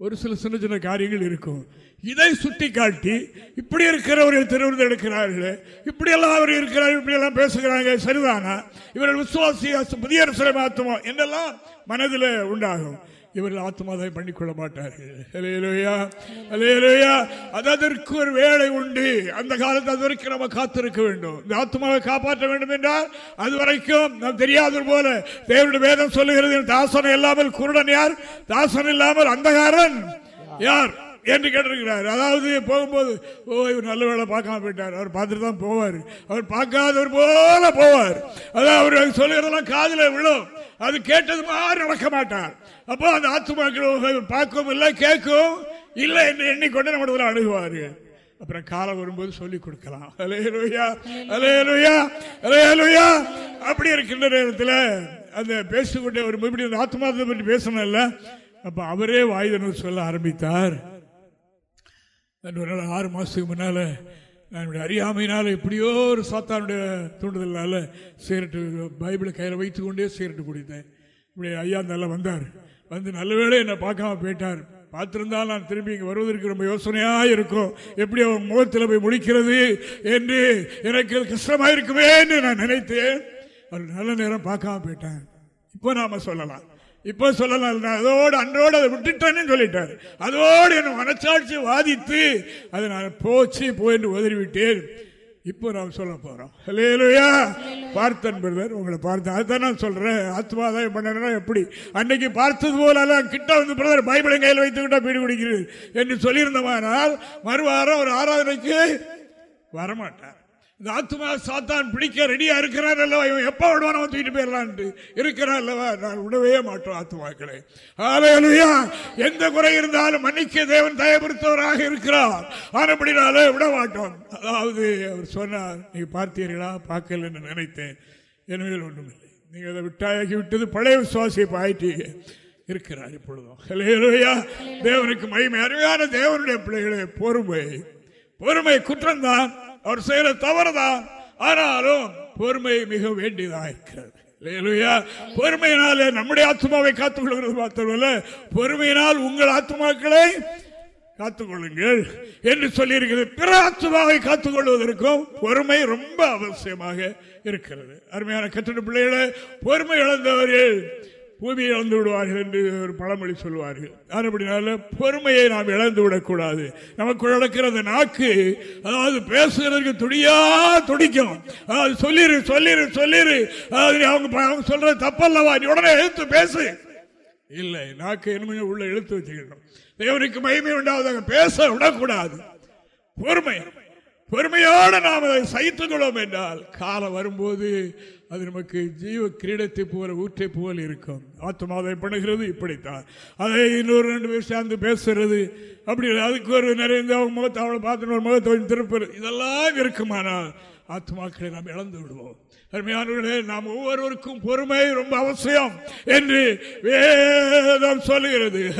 ஒரு சில சின்ன சின்ன காரியங்கள் இருக்கும். இதை சுட்டி காட்டி இப்படி இருக்கிறவர்கள் திருவிருந்து எடுக்கிறார்கள் இப்படியெல்லாம் அவர் இருக்கிறார் இப்படியெல்லாம் பேசுகிறாங்க சரிதானா? இவர்கள் விசுவாசி புதிய சிலை ஆத்மா என்றெல்லாம் மனதில் உண்டாகும். இவர்கள் ஆத்மாதை பண்ணிக்கொள்ள மாட்டார்கள். அலையலுயா அலையலுயா அதற்கு ஒரு வேலை உண்டு. அந்த காலத்து அது வரைக்கும் நம்ம காத்திருக்க வேண்டும். இந்த ஆத்மாவை காப்பாற்ற வேண்டும் என்றால் அது வரைக்கும் நாம் தெரியாத போல தேவனுடைய வேதம் சொல்லுகிறது தாசன் இல்லாமல் குருடன் யார்? தாசன் இல்லாமல் அந்தகாரன் யார்? என்று கேட்டிருக்கிறார். அதாவது போகும்போது ஓ இவர் நல்ல வேலை பார்க்காம போயிட்டார். அவர் பார்த்துட்டு தான் போவார். அவர் பார்க்காதவர் போல போவார். அதான் அவர் சொல்லுகிறதெல்லாம் காதில் விழும். அது கேட்டது மாதிரி நடக்க மாட்டார். அப்போ அந்த ஆத்துமாக்கள் பார்க்கவும் இல்லை கேட்கும் இல்லை என்று எண்ணிக்கொண்டு நம்மளத்தில் அணுகுவார்கள். அப்புறம் காலம் வரும்போது சொல்லிக் கொடுக்கலாம். Hallelujah hallelujah hallelujah. அப்படி இருக்கின்ற நேரத்தில் அந்த பேசிக்கொண்டே ஒரு மறுபடியும் அந்த ஆத்மாத்தை பற்றி பேசணும்ல. அப்போ அவரே வாயுதனு சொல்ல ஆரம்பித்தார். ஒரு நாள் ஆறு மாதத்துக்கு முன்னால் நான் என்னுடைய அறியாமையினால் எப்படியோ ஒரு சாத்தானுடைய தூண்டுதலால் சிகரெட்டு பைபிளை கையில் வைத்து கொண்டே சிகரெட்டு குடித்தேன் இப்படி ஐயா நல்லா வந்தார். வந்து நல்ல வேளை என்னை பார்க்காம போயிட்டார். பார்த்துருந்தால் நான் திரும்பி இங்கே வருவதற்கு ரொம்ப யோசனையாக இருக்கும். எப்படி அவன் முகத்தில் போய் முடிக்கிறது என்று எனக்கு கஷ்டமாக இருக்குமே என்று நான் நினைத்தேன். அவர் நல்ல நேரம் பார்க்காம போயிட்டான் இப்போ நாம் சொல்லலாம். இப்போ சொல்லலாம் நான் அதோடு அன்றோடு அதை விட்டுட்டேன்னு சொல்லிட்டாரு. அதோடு என் மனச்சாட்சி வாதித்து அதை நான் போச்சு போயிட்டு உதறிவிட்டேன். இப்போ நாம் சொல்ல போறோம். இல்லையா பார்த்தன் பிரதர் உங்களை பார்த்தேன். அதுதான் நான் சொல்றேன். ஆத்மாதாயம் பண்ணனா எப்படி? அன்னைக்கு பார்த்தது போல கிட்ட வந்து பிரதர் பைபிளை கையில் வைத்துக்கிட்டா பீடு குடிக்கிறது என்று சொல்லியிருந்தமானால் மறுவாரம் ஒரு ஆராதனைக்கு வரமாட்டார். இந்த ஆத்மா சாத்தான் பிடிக்க ரெடியா இருக்கிறார் அல்லவா? இவன் எப்ப விடுவான்? அவன் தூக்கிட்டு போயிடலான்ட்டு. இருக்கிறார் அல்லவா? நான் விடவே மாட்டோம் ஆத்மாக்களை ஆலையா எந்த குறை இருந்தாலும் மன்னிக்க தேவன் தயப்படுத்தவராக இருக்கிறார். ஆனப்படினாலே விட மாட்டோம். அதாவது அவர் சொன்னார் நீங்க பார்த்தீர்களா? பார்க்கல என்று நினைத்தேன். எனவே ஒன்றுமில்லை நீங்க அதை விட்டாயாக்கி விட்டது பழைய விசுவாசியை ஆயிட்டீங்க. இருக்கிறார் இப்பொழுதும். தேவனுக்கு மகிமை. அருமையான தேவனுடைய பிள்ளைகளே பொறுமை. பொறுமை குற்றம்தான் அவர் செய்யற தவறுதான். ஆனாலும் பொறுமை மிக வேண்டியதாக இருக்கிறது. அல்லேலூயா. பொறுமையினாலே நம்முடைய ஆத்மாவை காத்துக் கொள்கிறது மாத்திரமல்ல. பொறுமையினால் உங்கள் ஆத்மாக்களை காத்துக் கொள்ளுங்கள் என்று சொல்லியிருக்கிறது பிற ஆத்மாவை காத்துக் கொள்வதற்கும் பொறுமை ரொம்ப அவசியமாக இருக்கிறது. அருமையான கட்டிட பிள்ளைகளை பொறுமை இழந்தவர்கள் பூமியை இழந்து விடுவார்கள் என்று ஒரு பழமொழி சொல்வார்கள் அப்படினால பொறுமையை நாம் இழந்து விடக்கூடாது. நமக்கு நடக்கிற அந்த நாக்கு அதாவது பேசுகிறதுக்கு துடியா துடிக்கும். அதாவது சொல்லிரு சொல்லிரு சொல்லிரு. அதாவது அவங்க அவங்க சொல்றது தப்பல்லவா? நீ உடனே எழுத்து பேசு. இல்லை நாக்கு என்ன உள்ள இழுத்து வச்சுக்கணும். தேவனுக்கு மகிமை உண்டாவதாக பேச விடக்கூடாது. பொறுமை. பொறுமையோடு நாம் அதை சகித்துக் கொள்வோம் என்றால் காலம் வரும்போது அது நமக்கு ஜீவ கிரீடத்தை போல ஊற்றை போல் இருக்கும். ஆத்மாவை பண்ணுகிறது இப்படித்தான். அதை இன்னொரு ரெண்டு பேர் சேர்ந்து பேசுறது அப்படி அதுக்கு ஒரு நிறைய அவங்க முகத்தை அவளை பார்த்து ஒரு முகத்தை கொஞ்சம் திருப்புறது இதெல்லாம் இருக்குமானால் ஆத்மாக்களை நாம் இழந்து விடுவோம். அருமையானவர்களே நாம் ஒவ்வொருவருக்கும் பொறுமை ரொம்ப அவசியம் என்று வேதம் சொல்லுகிறது.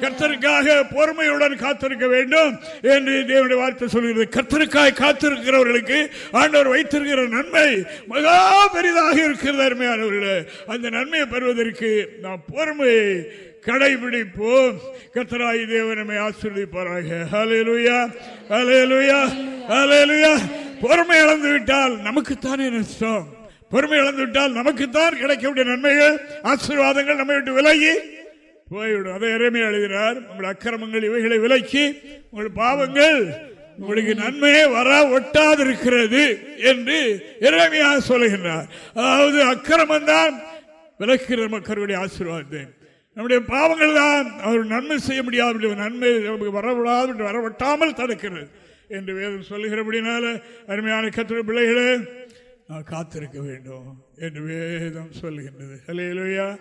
கர்த்தருக்காக பொறுமையுடன் காத்திருக்க வேண்டும் என்று தேவனுடைய வார்த்தை சொல்கிறது கர்த்தருக்காக காத்திருக்கிறவர்களுக்கு ஆண்டவர் வைத்திருக்கிற நன்மை மகா பெரிதாக இருக்கிறது அருமையானவர்களே. அந்த நன்மையை பெறுவதற்கு நாம் பொறுமையை கடைபிடிப்போம். கத்தராய் தேவனமை ஆசிர்வதிப்பாராக. ஹalleluya. ஹalleluya. லுயா பொறுமை இழந்து விட்டால் நமக்குத்தானே நஷ்டம்? பொறுமை இழந்து விட்டால் நமக்குத்தான் கிடைக்கக்கூடிய நன்மைகள் ஆசீர்வாதங்கள் நம்மை விட்டு விலகி போய்விடும். அதை இறைமை எழுதினார் உங்கள் அக்கிரமங்கள் இவைகளை விலக்கி உங்கள் பாவங்கள் உங்களுக்கு நன்மையே வர ஒட்டாதிருக்கிறது என்று இறைமையாக சொல்லுகின்றார். அதாவது அக்கிரமம் தான் விலக்குகிற மக்களுடைய ஆசீர்வாதத்தை. நம்முடைய பாவங்கள் தான் அவர் நன்மை செய்ய முடியாது நன்மை நமக்கு வரவிடாது வரவட்டாமல் தடுக்கிறது. என்று வேதம் சொல்லுகிறபடினால அருமையான கத்திர பிள்ளைகளே நான் காத்திருக்க வேண்டும் என்று வேதம் சொல்லுகின்றது. ஹalleluya.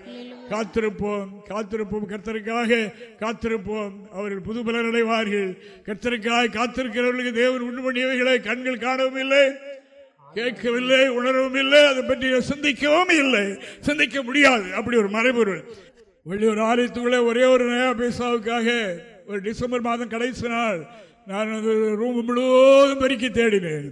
காத்திருப்போம் காத்திருப்போம் கர்த்தருக்காக காத்திருப்போம். அவர்கள் புது பலன் அடைவார்கள். கர்த்தருக்காக காத்திருக்கிறவர்களுக்கு தேவன் உண்டு பண்ணியவைகளை கண்கள் காணவும் இல்லை கேட்கவில்லை உணரவும் இல்லை. அதை பற்றி சிந்திக்கவும் இல்லை. சிந்திக்க முடியாது. அப்படி ஒரு மறைபொருள். வெளியூர் ஆலயத்துக்குள்ளே ஒரே ஒரு நயா பைசாவுக்காக ஒரு டிசம்பர் மாதம் கடைசி நாள் நான் அந்த ரூம் முழுவதும் பெருக்கி தேடினேன்.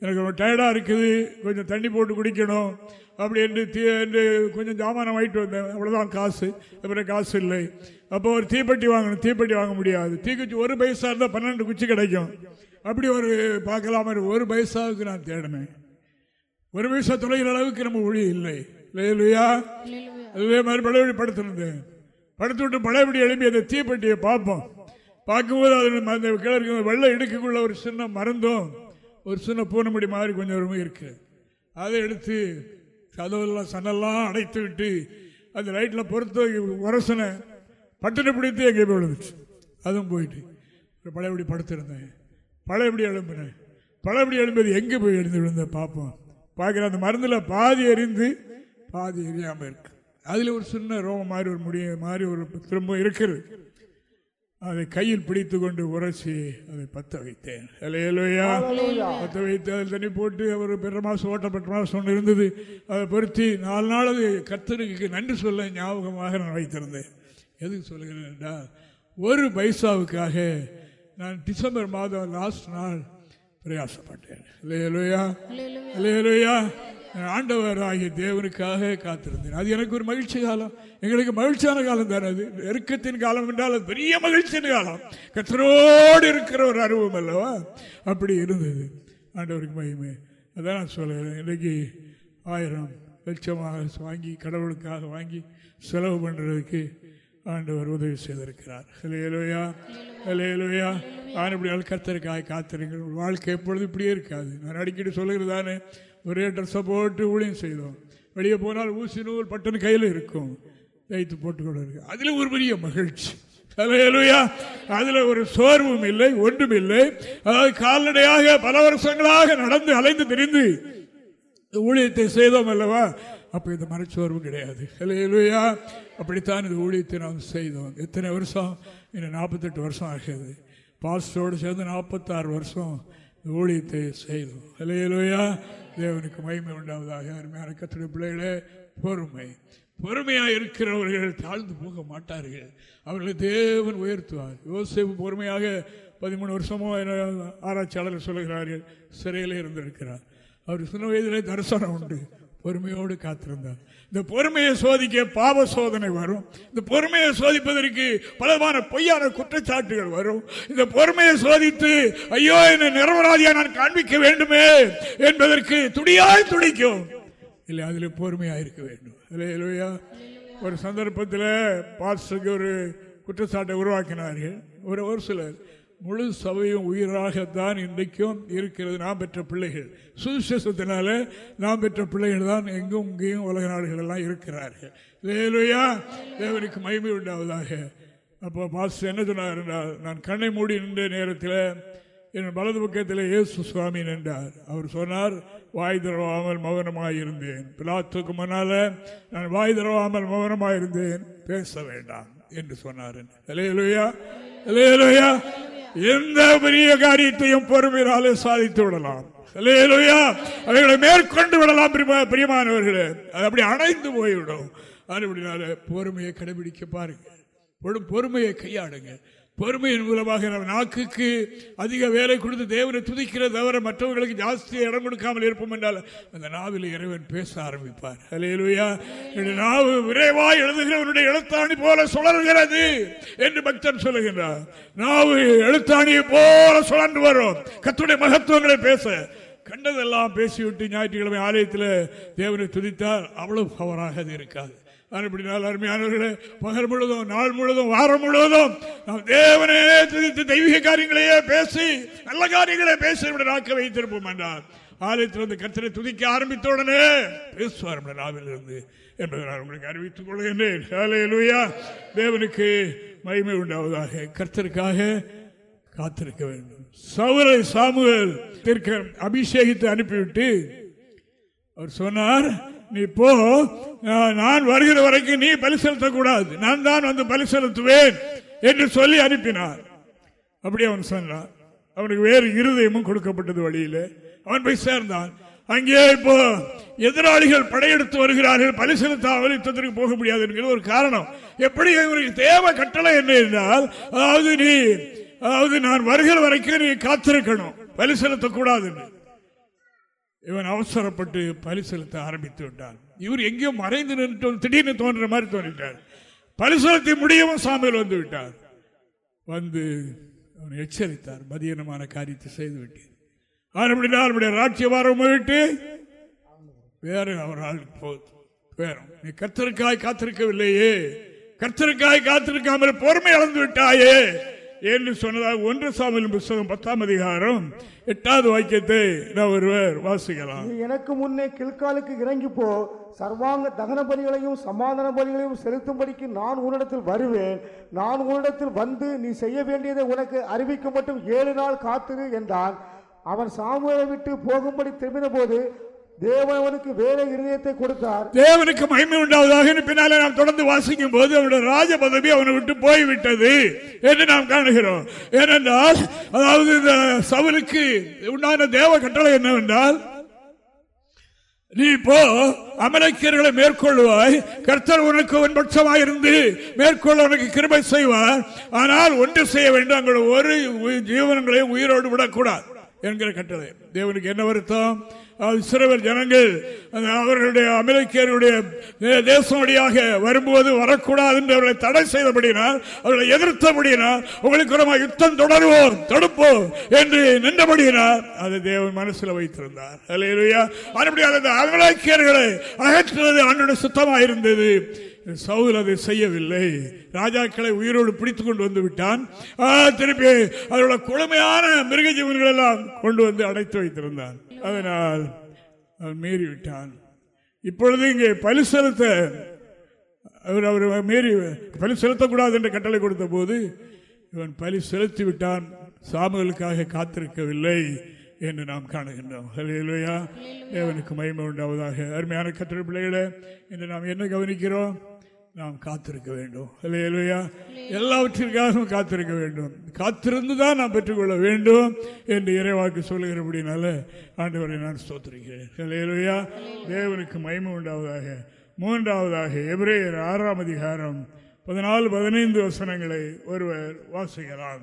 எனக்கு ரொம்ப டயர்டாக இருக்குது. கொஞ்சம் தண்ணி போட்டு குடிக்கணும். அப்படி என்று தீ என்று கொஞ்சம் ஜாமானம் வாங்கிட்டு வந்தேன். அவ்வளோதான் காசு. அப்புறம் காசு இல்லை. அப்போ ஒரு தீப்பெட்டி வாங்கணும். தீப்பெட்டி வாங்க முடியாது. தீக்குச்சி ஒரு பைசா இருந்தால் பன்னெண்டு குச்சி கிடைக்கும். அப்படி ஒரு பார்க்கலாம ஒரு பைசாவுக்கு நான் தேடினேன். ஒரு பைசா தொலைகிற அளவுக்கு நம்ம ஒளி இல்லை. இல்லையா? அதே மாதிரி பழையபடி படுத்திருந்தேன். படுத்து விட்டு பழையபடி எழுப்பி அந்த தீப்பெட்டியை பார்ப்போம். பார்க்கும்போது அது அந்த கிழக்கு வெள்ளை இடுக்குள்ள ஒரு சின்ன மருந்தும் ஒரு சின்ன பூனமுடி மாதிரி கொஞ்சம் ரொம்ப இருக்கு. அதை எடுத்து கதவெல்லாம் சன்னெல்லாம் அடைத்து விட்டு அந்த லைட்டில் பொறுத்து உரசனை பட்டனை பிடித்து எங்கே போய் விழுந்துச்சு. அதுவும் போயிட்டு. பழையபடி படுத்திருந்தேன். பழையபடி எழும்பினேன். பழையபடி எழும்பது எங்கே போய் எழுந்து விழுந்தேன் பார்ப்போம் பார்க்குற அந்த மருந்தில் பாதி எரிந்து பாதி எரியாமல் இருக்கு. அதில் ஒரு சின்ன ரோமம் மாதிரி ஒரு முடிய மாதிரி ஒரு திரும்ப இருக்கிறது அதை கையில் பிடித்து கொண்டு உரைச்சி அதை பத்த வைத்தேன் அலையலோயா பத்த வைத்து அதில் தண்ணி போட்டு அவர் பெற மாதம் ஓட்ட பெற்ற மாதம் ஒன்று இருந்தது. அதை பொருத்தி நாலு நாள் அது கத்தருக்கு நன்றி சொல்ல ஞாபகமாக நான் வைத்திருந்தேன். எதுக்கு சொல்லுகிறேன் என்றால் ஒரு பைசாவுக்காக நான் டிசம்பர் மாதம் லாஸ்ட் நாள் பிரயாசப்பட்டேன். இல்லையா இல்லையா ஆண்டவர் ஆகிய தேவனுக்காக காத்திருந்தேன். அது எனக்கு ஒரு மகிழ்ச்சி காலம். எங்களுக்கு மகிழ்ச்சியான காலம் தானே அது. நெருக்கத்தின் காலம் என்றால் அது பெரிய மகிழ்ச்சியின் காலம். கத்தரோடு இருக்கிற ஒரு அனுபவம் அல்லவா? அப்படி இருந்தது. ஆண்டவருக்கு மகிமை. அதான் நான் சொல்லுகிறேன். இன்றைக்கு ஆயிரம் லட்சமாக வாங்கி கடவுளுக்காக வாங்கி செலவு பண்ணுறதுக்கு ஆண்டவர் உதவி செய்திருக்கிறார். இல்லையா இல்லையா நான் இப்படி கத்தருக்காக காத்திருங்கள் வாழ்க்கை எப்பொழுது இப்படியே இருக்காது. நான் அடிக்கடி சொல்லுகிறதானே ஒரே ட்ரெஸ்ஸை போட்டு ஊழியம் செய்தோம். வெளியே போனால் ஊசி நூல் பட்டுன்னு கையில் இருக்கும். வைத்து போட்டுக்கொண்டு இருக்கு. அதில் ஒரு பெரிய மகிழ்ச்சி. அதுல ஒரு சோர்வும் இல்லை ஒன்றும் இல்லை. அதாவது கால்நடையாக பல வருஷங்களாக நடந்து அலைந்து திரிந்து ஊழியத்தை செய்தோம் அல்லவா? அப்ப இந்த மனச்சோர்வு கிடையாது. இல்லையா அப்படித்தான் இந்த ஊழியத்தை நாம் செய்தோம். எத்தனை வருஷம்? இன்னும் நாற்பத்தெட்டு வருஷம் ஆகிறது பாஸ்டரோடு சேர்ந்து நாற்பத்தாறு வருஷம் ஊழியத்தை செய்தோம். இல்லையிலோயா தேவனுக்கு மகிமை உண்டாவதாக. அருமையான கத்திர பிள்ளைகளே பொறுமை. பொறுமையாக இருக்கிறவர்கள் தாழ்ந்து போக மாட்டார்கள். அவர்களை தேவன் உயர்த்துவார். யோசிப்பு பொறுமையாக பதிமூணு வருஷமோ ஆராய்ச்சியாளர் சொல்கிறார்கள் சிறையில் இருந்திருக்கிறார். அவர் சின்ன வயதிலே தரிசனம் உண்டு. பொறுமையோடு காத்திருந்தார். இந்த பொறுமையை சோதிக்க பாவ சோதனை வரும். இந்த பொறுமையை சோதிப்பதற்கு பலமான பொய்யான குற்றச்சாட்டுகள் வரும். இந்த பொறுமையை சோதித்து ஐயோ என்ன நிரபராதியா நான் காண்பிக்க வேண்டுமே என்பதற்கு துடியாய் துடிக்கும். இல்லை அதில் பொறுமையாக இருக்க வேண்டும். இல்லையா ஒரு சந்தர்ப்பத்தில் பாஸ்டருக்கு ஒரு குற்றச்சாட்டை உருவாக்கினார்கள். ஒரு ஒரு சிலர். முழு சபையும் உயிராகத்தான் இன்றைக்கும் இருக்கிறது. நாம் பெற்ற பிள்ளைகள். சுவிசேஷத்தினால நாம் பெற்ற பிள்ளைகள் தான் எங்கும் இங்கேயும் உலக நாடுகள் எல்லாம் இருக்கிறார்கள். வேலையா தேவனுக்கு மகிமை உண்டாவதாக. அப்போ பாஸ் என்ன சொன்னார் என்றால் நான் கண்ணை மூடி நின்ற நேரத்தில் என் வலது பக்கத்தில் இயேசு சுவாமி நின்றார். அவர் சொன்னார் வாய் தரவாமல் மௌனமாக இருந்தேன் பிலாத்துக்கு நான் வாய் தரவாமல் மௌனமாக இருந்தேன் பேச வேண்டாம் என்று சொன்னார். லேலுயா லேலுயா எந்த பெரிய காரியத்தையும் பொறுமையினாலே சாதித்து விடலாம். அவைகளை மேற்கொண்டு விடலாம் பிரியமானவர்களே. அது அப்படி அணைந்து போய்விடும். அதுபடினால பொறுமையை கடைபிடிக்க பாருங்க பொறுமையை கையாடுங்க பொறுமையின் மூலமாக நம்ம நாக்குக்கு அதிக வேலை கொடுத்து தேவனை துதிக்கிற தவிர மற்றவர்களுக்கு ஜாஸ்தி இடம் கொடுக்காமல் இருப்போம் என்றால் அந்த நாவில் இறைவன் பேச ஆரம்பிப்பார். அலையலுயா நாவு விரைவாய் எழுதுகிறவனுடைய எழுத்தாணி போல சுழல்கிறது என்று பக்தன் சொல்லுகின்றார். நாவு எழுத்தாணியை போல சுழன்று வரும். கத்துடைய மகத்துவங்களை பேச. கண்டதெல்லாம் பேசிவிட்டு ஞாயிற்றுக்கிழமை ஆலயத்தில் தேவனை துதித்தால் அவ்வளவு பவராக அது இருக்காது. அப்படினால் அருமையானவர்களே பகல் முழுவதும் நாள் முழுவதும் வாரம் முழுவதும் நாம் தேவனே துதித்து தெய்வீக காரியங்களையே பேசி நல்ல காரியங்களை பேசி இப்படி நாக்க வைத்திருப்போம் என்றார். ஆலயத்தில் வந்து கத்தரை துதிக்க ஆரம்பித்த உடனே பேசுவார் நம்முடைய நாவில் இருந்து என்பதை நான் உங்களுக்கு அறிவித்துக் கொள்கின்றேன். தேவனுக்கு மகிமை உண்டாவதாக கர்த்தருக்காக காத்திருக்க வேண்டும். சவுரை சாமுவேல் அபிஷேகித்து அனுப்பிவிட்டு அவர் சொன்னார் நீ போ. நான் வருகிற வரைக்கும் நீ பலி செலுத்தக்கூடாது. நான் தான் வந்து பலி செலுத்துவேன் என்று சொல்லி அனுப்பினார். அப்படி அவன் சொன்னான். அவனுக்கு வேறு இருதயமும் கொடுக்கப்பட்டது வழியில். அவன் போய் சேர்ந்தான். அங்கே இப்போ எதிராளிகள் படையெடுத்து வருகிறார்கள். பலி செலுத்தாமல் யுத்தத்திற்கு போக முடியாது என்கிற ஒரு காரணம். எப்படி இவருக்கு தேவை கட்டளை என்ன என்றால் அதாவது நீ அதாவது நான் வருகிற வரைக்கும் நீ காத்திருக்கணும். பலி செலுத்தக்கூடாதுன்னு. இவன் அவசரப்பட்டு பலி செலுத்த ஆரம்பித்து விட்டான். இவர் எங்கேயோ மறைந்து நின்று திடீர்னு தோன்ற மாதிரி தோன்றிட்டார். பலி செலுத்தி முடியவும் சாமியில் வந்து விட்டார். வந்து அவன் எச்சரித்தார் மதியனமான காரியத்தை செய்து விட்டேன். அப்படின்னா அவருடைய ராட்சியவாரம் விட்டு வேறு அவர் வேறும். நீ கத்தருக்காய் காத்திருக்கவில்லையே. கத்தருக்காய் காத்திருக்காமல் பொறுமை அளந்து விட்டாயே. என்று சொன்னதாக ஒன்று சாமியின் புத்தகம் பத்தாம் அதிகாரம் எட்டாவது வாக்கியத்தை நான் ஒருவர் வாசிக்கலாம். எனக்கு முன்னே கிழ்காலுக்கு இறங்கி போ. சர்வாங்க தகன பலிகளையும் சமாதான பலிகளையும் செலுத்தும்படிக்கு நான் உன்னிடத்தில் வருவேன். நான் உன்னிடத்தில் வந்து நீ செய்ய வேண்டியதை உனக்கு அறிவிக்க மட்டும் ஏழு நாள் காத்திரு என்றான். அவன் சாமுவேலை விட்டு போகும்படி திரும்பின போது தேவனுக்கு வேற இருதயத்தை கொடுத்தார். தேவனுக்கு மகிமை உண்டாவதாக. பின்னாலே நாம் தொடர்ந்து வாசிக்கும் போது அவனுடைய ராஜ பதவி அவனை விட்டு போய்விட்டது என்று நாம் காணுகிறோம். ஏனென்றால் அதாவது இந்த சவலுக்கு உண்டான தேவ கட்டளை என்னவென்றால் நீ இப்போ அமலக்கியர்களை மேற்கொள்வாய் கர்த்தர் உனக்கு உன்பட்சமாக இருந்து மேற்கொள்ள உனக்கு கிருபை செய்வார். ஆனால் ஒன்று செய்ய வேண்டும் அங்கே ஒரு ஜீவனங்களையும் உயிரோடு விடக்கூடாது என்கிற கட்டளை. தேவனுக்கு என்ன வருத்தம்? சிறுவர் ஜனங்கள் அவர்களுடைய அமெரிக்கருடைய தேசம் வழியாக வரும்போது வரக்கூடாது என்று அவர்களை தடை செய்தபடினால் அவர்களை எதிர்த்தபடினால் உங்களுக்கு யுத்தம் தொடருவோம் தடுப்போம் என்று நின்றபடியினால் அதை தேவன் மனசில் வைத்திருந்தார். அந்த அமெரிக்கர்களை அகற்றுவது அன்னுடைய சுத்தமாக இருந்தது சவுல் அதை செய்யவில்லை. ராஜாக்களை உயிரோடு பிடித்துக் கொண்டு வந்து விட்டான். திருப்பி அதோட கொடுமையான மிருக ஜீவன்கள் எல்லாம் கொண்டு வந்து அடைத்து வைத்திருந்தான். அதனால் அவன் மீறி விட்டான் இப்பொழுது இங்கே பலி செலுத்த அவர் அவர் மீறி பலி செலுத்தக்கூடாது என்று கட்டளை கொடுத்த போது இவன் பலி செலுத்தி விட்டான். சாமுகளுக்காக காத்திருக்கவில்லை என்று நாம் காணுகின்றோம். தேவனுக்கு மகிமை உண்டாவதாக. அருமையான கத்திர பிள்ளைகளை இன்று நாம் என்ன கவனிக்கிறோம்? நாம் காத்திருக்க வேண்டும். இல்லையா எல்லாவற்றிற்காகவும் காத்திருக்க வேண்டும். காத்திருந்து தான் நாம் பெற்றுக்கொள்ள வேண்டும் என்று இறைவாக்கு சொல்லுகிறபடினால ஆண்டவரை நான் ஸ்தோத்திருக்கிறேன். இல்லையா தேவனுக்கு மயமம் உண்டாவதாக. மூன்றாவதாக எபிரேயர் ஆறாம் அதிகாரம் பதினாலு பதினைந்து வசனங்களை ஒருவர் வாசிக்கிறான்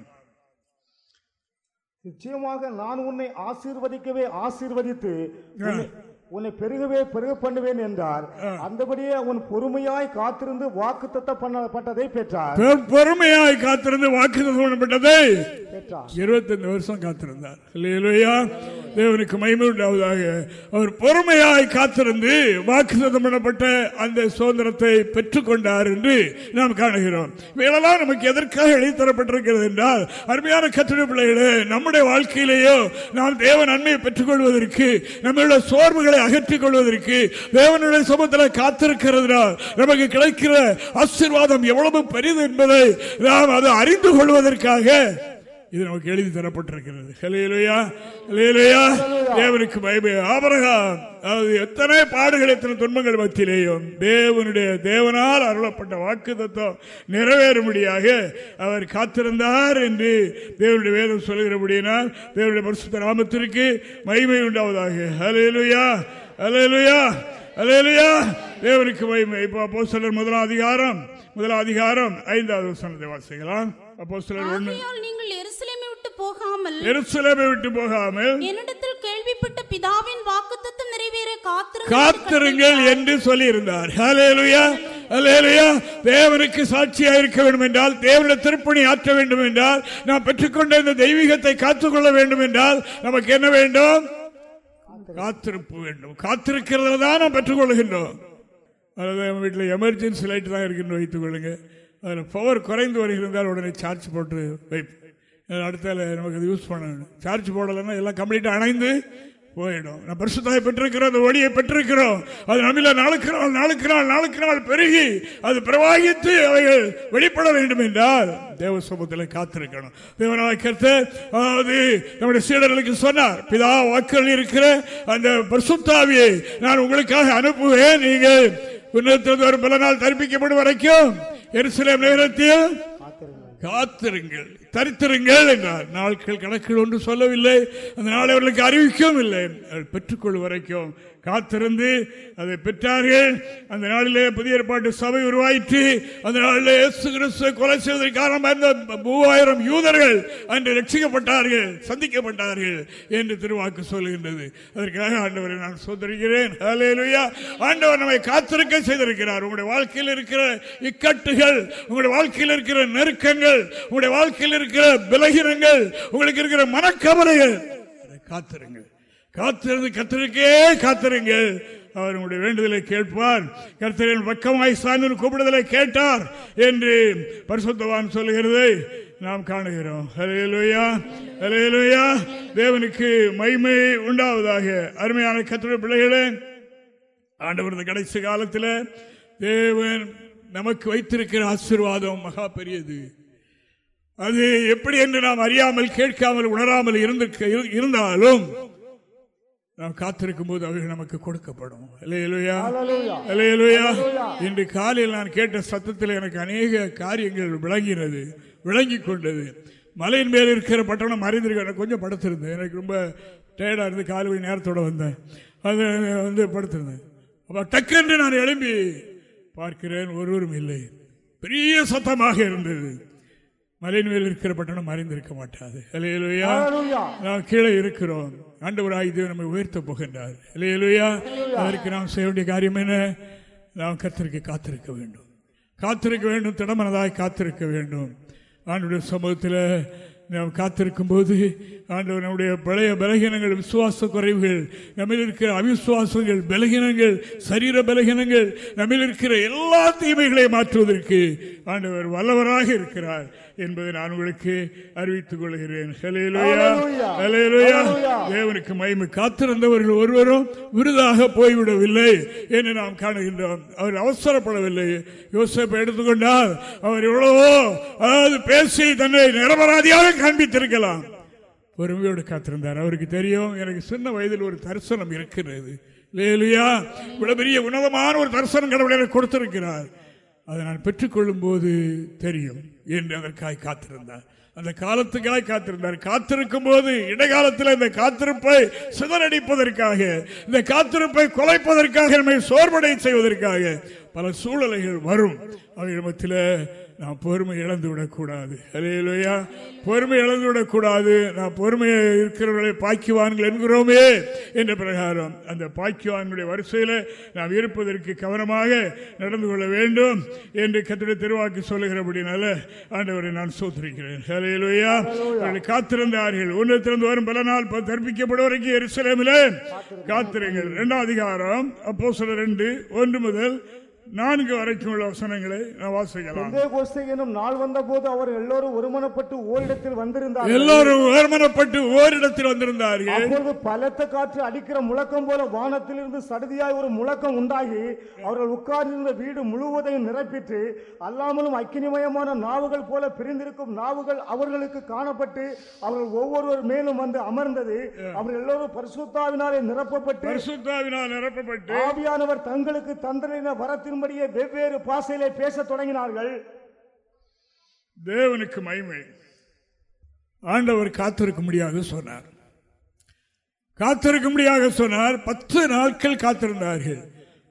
நிச்சயமாக நான் உன்னை ஆசீர்வதிக்கவே ஆசீர்வதித்து உன்னை பெருகவே பெருக பண்ணுவேன் என்றார் அந்தபடியே அவன் பொறுமையாய் காத்திருந்து வாக்கு தத்தம் பண்ணப்பட்டதை பெற்றார் பொறுமையாய் காத்திருந்து வாக்கு பண்ணப்பட்டதை இருபத்தஞ்சு வருஷம் காத்திருந்தார். தேவனுக்கு மகிமை உண்டாவதாக. அவர் பொறுமையாய் காத்திருந்து வாக்கு பண்ணப்பட்ட அந்த சுதந்திரத்தை பெற்றுக்கொண்டார் என்று நாம் காணுகிறோம். இவையெல்லாம் நமக்கு எதற்காக எழுதித்தரப்பட்டிருக்கிறது என்றால் அருமையான கத்திர பிள்ளைகளே நம்முடைய வாழ்க்கையிலேயோ நாம் தேவ நன்மையை பெற்றுக்கொள்வதற்கு நம்மளுடைய சோர்வுகளை அகற்றிக் கொள்வதற்கு தேவனுடைய சமத்தில் காத்திருக்கிறதுனால் நமக்கு கிடைக்கிற ஆசீர்வாதம் எவ்வளவு பெரிது என்பதை நாம் அதை அறிந்து கொள்வதற்காக இது நமக்கு எழுதி தரப்பட்டிருக்கிறது. தேவனுக்கு பயமே ஆபரகாம் அதாவது எத்தனை பாடுகள் எத்தனை துன்பங்கள் மத்தியிலேயும் தேவனுடைய தேவனால் அருளப்பட்ட வாக்கு தத்துவம் நிறைவேறும்படியாக அவர் காத்திருந்தார் என்று தேவனுடைய வேதம் சொல்கிறபடியினால் தேவனுடைய பரிசுத்த நாமத்திற்கு மகிமை உண்டாவதாக. அலையலுயா அலையலுயா அலையலுயா தேவனுக்கு மகிமை. இப்போ முதலாம் அதிகாரம் முதலாம் அதிகாரம் ஐந்தாவது வசனத்தை வாசிக்கலாம். அப்போ சிலர் ஒண்ணு ஆகையால் நீங்கள் எருசலேமை விட்டு போகாமல் எருசலேமை விட்டு போகாமல் என்னிடத்தில் கேள்விப்பட்ட பிதாவின் வாக்குத்தத்தம் நிறைவேற காத்திருங்கள் காத்திருங்கள் என்று சொல்லி இருந்தார் ஹalleluya ஹalleluya தேவனுக்கு சாட்சியா இருக்க வேண்டும் என்றால் தேவனுடைய திருப்பணி ஆற்ற வேண்டும் என்றால் நாம் பெற்றுக்கொண்ட இந்த தெய்வீகத்தை காத்துக்கொள்ள வேண்டும் என்றால் நமக்கு என்ன வேண்டும்? காத்திருப்பு வேண்டும். காத்திருக்கிறதுல தான் நாம் பெற்றுக்கொள்கின்றோம். அதாவது நம்ம வீட்டில் எமர்ஜென்சி லைட் தான் இருக்குன்னு வைத்துக் கொள்ளுங்க. அதில் பவர் குறைந்து வருகிறால் உடனே சார்ஜ் போட்டு வைப்பேன். அடுத்தால நமக்கு அது யூஸ் பண்ணணும் சார்ஜ் போடலைன்னா எல்லாம் கம்ப்ளீட்டாக அணைந்து போயிடும். நான் பரிசுத்தாய் பெற்றிருக்கிறோம் அந்த ஒளியை பெற்றிருக்கிறோம். அது நம்மள நாளுக்கு நாள் நாளுக்கு நாள் நாளுக்கு நாள் பெருகி அது பிரவாகித்து அவைகள் வெளிப்பட வேண்டும் என்றால் தேவ சமூகத்தில் காத்திருக்கணும் தேவனாய் அதாவது நம்முடைய சீடர்களுக்கு சொன்னார் பிதா வாக்கள் இருக்கிற அந்த பரிசுத்தாவியை நான் உங்களுக்காக அனுப்புவேன். நீங்கள் உன்னதத்தில் வரும் பல நாள் தரிப்பிக்கப்படும் வரைக்கும் எருசலேம் நேரத்தில் காத்திருங்கள். தரித்திருங்கள் என்றார். நாட்கள் கணக்கில் ஒன்று சொல்லவில்லை. அந்த நாளை அவர்களுக்கு அறிவிக்கவும் இல்லை. அவர்கள் பெற்றுக்கொள்ளும் வரைக்கும் காத்திருந்து அதை பெற்றார்கள். அந்த நாளிலே புதிய ஏற்பாட்டு சபை உருவாயிற்று. அந்த நாளிலே கிறிஸ்து கொலை செய்வதற்கு காரணமாக இருந்த மூவாயிரம் யூதர்கள் அன்று ரட்சிக்கப்பட்டார்கள் சந்திக்கப்பட்டார்கள் என்று திருவாக்கு சொல்லுகின்றது. அதற்காக ஆண்டவரை நான் சோதரிக்கிறேன். ஆண்டவர் நம்மை காத்திருக்க செய்திருக்கிறார். உங்களுடைய வாழ்க்கையில் இருக்கிற இக்கட்டுகள் உங்களுடைய வாழ்க்கையில் இருக்கிற நெருக்கங்கள் உங்களுடைய வாழ்க்கையில் இருக்கிற விலகினங்கள் உங்களுக்கு இருக்கிற மனக்கவலைகள் காத்திருங்கள். காத்திருந்து கத்திருக்கே காத்திருங்கள். அவர் உங்களுடைய வேண்டுதலை கேட்பார். கர்த்தரின் பக்கமாய் சார்ந்து கூப்பிடுதலை கேட்டார் என்று பரிசுத்தவான் சொல்லுகிறதை நாம் காணுகிறோம். ஹலேலுயா ஹலேலுயா தேவனுக்கு மைமை உண்டாவதாக. அருமையான கத்திர பிள்ளைகளே ஆண்டவரது கடைசி காலத்தில் தேவன் நமக்கு வைத்திருக்கிற ஆசீர்வாதம் மகா பெரியது. அது எப்படி என்று நாம் அறியாமல் கேட்காமல் உணராமல் இருந்தாலும் நாம் காத்திருக்கும் போது அவைகள் நமக்கு கொடுக்கப்படும். இன்று காலையில் நான் கேட்ட சத்தத்தில் எனக்கு அநேக காரியங்கள் விளங்கினது விளங்கிக் கொண்டது. மலையின் மேல் இருக்கிற பட்டணம் அறிந்திருக்க எனக்கு கொஞ்சம் படுத்திருந்தேன். எனக்கு ரொம்ப டயர்டாக இருந்து காலை நேரத்தோட வந்தேன். அது வந்து படுத்திருந்தேன். அப்போ டக்கென்று நான் எழும்பி பார்க்கிறேன் ஒருவரும் இல்லை. பெரிய சத்தமாக இருந்தது. மலையின் மேல் இருக்கிற பட்டணம் அறிந்திருக்க மாட்டாது. ஹalleluya. நாம் கீழே இருக்கிறோம். ஆண்டவராய் தேவன் நம்மை உயர்த்த போகின்றார். இல்லையா அதற்கு நாம் செய்ய வேண்டிய காரியம் என்ன? நாம் கத்திரிக்க காத்திருக்க வேண்டும். காத்திருக்க வேண்டும் திடமனதாய் காத்திருக்க வேண்டும். ஆண்டுடைய சமூகத்தில் நாம் காத்திருக்கும் போது ஆண்டவர் நம்முடைய பழைய பலகீனங்கள் விசுவாச குறைவுகள் நம்மில் இருக்கிற அவிசுவாசங்கள் பலகீனங்கள் சரீர பலகீனங்கள் நம்மில் இருக்கிற எல்லா தீமைகளையும் மாற்றுவதற்கு ஆண்டவர் வல்லவராக இருக்கிறார். என்பதை நான் உங்களுக்கு அறிவித்துக் கொள்கிறேன். தேவனுக்கு மகிமை காத்திருந்தவர்கள் ஒருவரும் விருதாக போய்விடவில்லை என்று நாம் காணுகின்றோம். அவர் அவசரப்படவில்லை. யோசப்பை எடுத்துக்கொண்டால் அவர் எவ்வளவோ அதாவது பேசி தன்னை நிரபராதியாக காண்பித்திருக்கலாம். பொறுமையோடு காத்திருந்தார். அவருக்கு தெரியும் எனக்கு சின்ன வயதில் ஒரு தரிசனம் இருக்கிறது. லேலுயா இவ்வளவு பெரிய உன்னதமான ஒரு தரிசனம் கடவுளை கொடுத்திருக்கிறார். அதை நான் பெற்றுக்கொள்ளும் போது தெரியும் என்று அதற்காய் காத்திருந்தார். அந்த காலத்துக்காக காத்திருந்தார். காத்திருக்கும் போது இடைக்காலத்தில் இந்த காத்திருப்பை சிதறடிப்பதற்காக இந்த காத்திருப்பை குலைப்பதற்காக நம்மை சோர்வடை செய்வதற்காக பல சூழ்நிலைகள் வரும். அவையிடத்தில் நாம் பொறுமை இழந்து விடக்கூடாது. அலையிலையா பொறுமை இழந்து விடக்கூடாது. நான் பொறுமையை இருக்கிறவர்களை பாக்கிவான்கள் என்கிறோமே என்ற பிரகாரம் அந்த பாக்கிவான்களுடைய வரிசையில் நாம் இருப்பதற்கு கவனமாக நடந்து கொள்ள வேண்டும் என்று கத்திர திருவாக்கு சொல்லுகிறபடினால ஆண்டவரை நான் சோதரிக்கிறேன் அலையிலையா அவர்கள் காத்திருந்தார்கள். திறந்து வரும் பல நாள் ப- தர்ப்பிக்கப்படுவதற்கு எருசலேமிலே காத்திருங்கள். இரண்டாம் அதிகாரம் அப்போ சில ரெண்டு ஒன்று முதல் நான்கு வரைக்கும் உள்ள வசனங்களை நான் வாசிக்கலாம். எனும் நாள் வந்தபோது அவர் எல்லோரும் ஒருமனப்பட்டு ஓரிடத்தில் வந்திருந்தார்கள். எல்லோரும் உயர்மனப்பட்டு ஓரிடத்தில் வந்திருந்தார்கள். அப்பொழுது பலத்த காற்று அடிக்கிற முழக்கம் போல வானத்திலிருந்து சடுதியாய் ஒரு முழக்கம் உண்டாகி அவர்கள் உட்கார்ந்திருந்த வீடு முழுவதையும் நிரப்பிட்டு அல்லாமலும் அக்கினிமயமான நாவுகள் போல பிரிந்திருக்கும் நாவுகள் அவர்களுக்கு காணப்பட்டு அவர்கள் ஒவ்வொருவர் மேலும் வந்து அமர்ந்தது. அவர்கள் எல்லோரும் பரிசுத்தாவினாலே நிரப்பப்பட்டு பரிசுத்தாவினால் நிரப்பப்பட்டு ஆவியானவர் தங்களுக்கு தந்தரின வரத்தின்படியே வெவ்வேறு பாசையிலே பேசத் தொடங்கினார்கள். தேவனுக்கு மகிமை. ஆண்டவர் காத்திருக்க முடியாது சொன்னார். காத்திருக்க முடியாத சொன்னார். பத்து நாட்கள் காத்திருந்தார்கள்.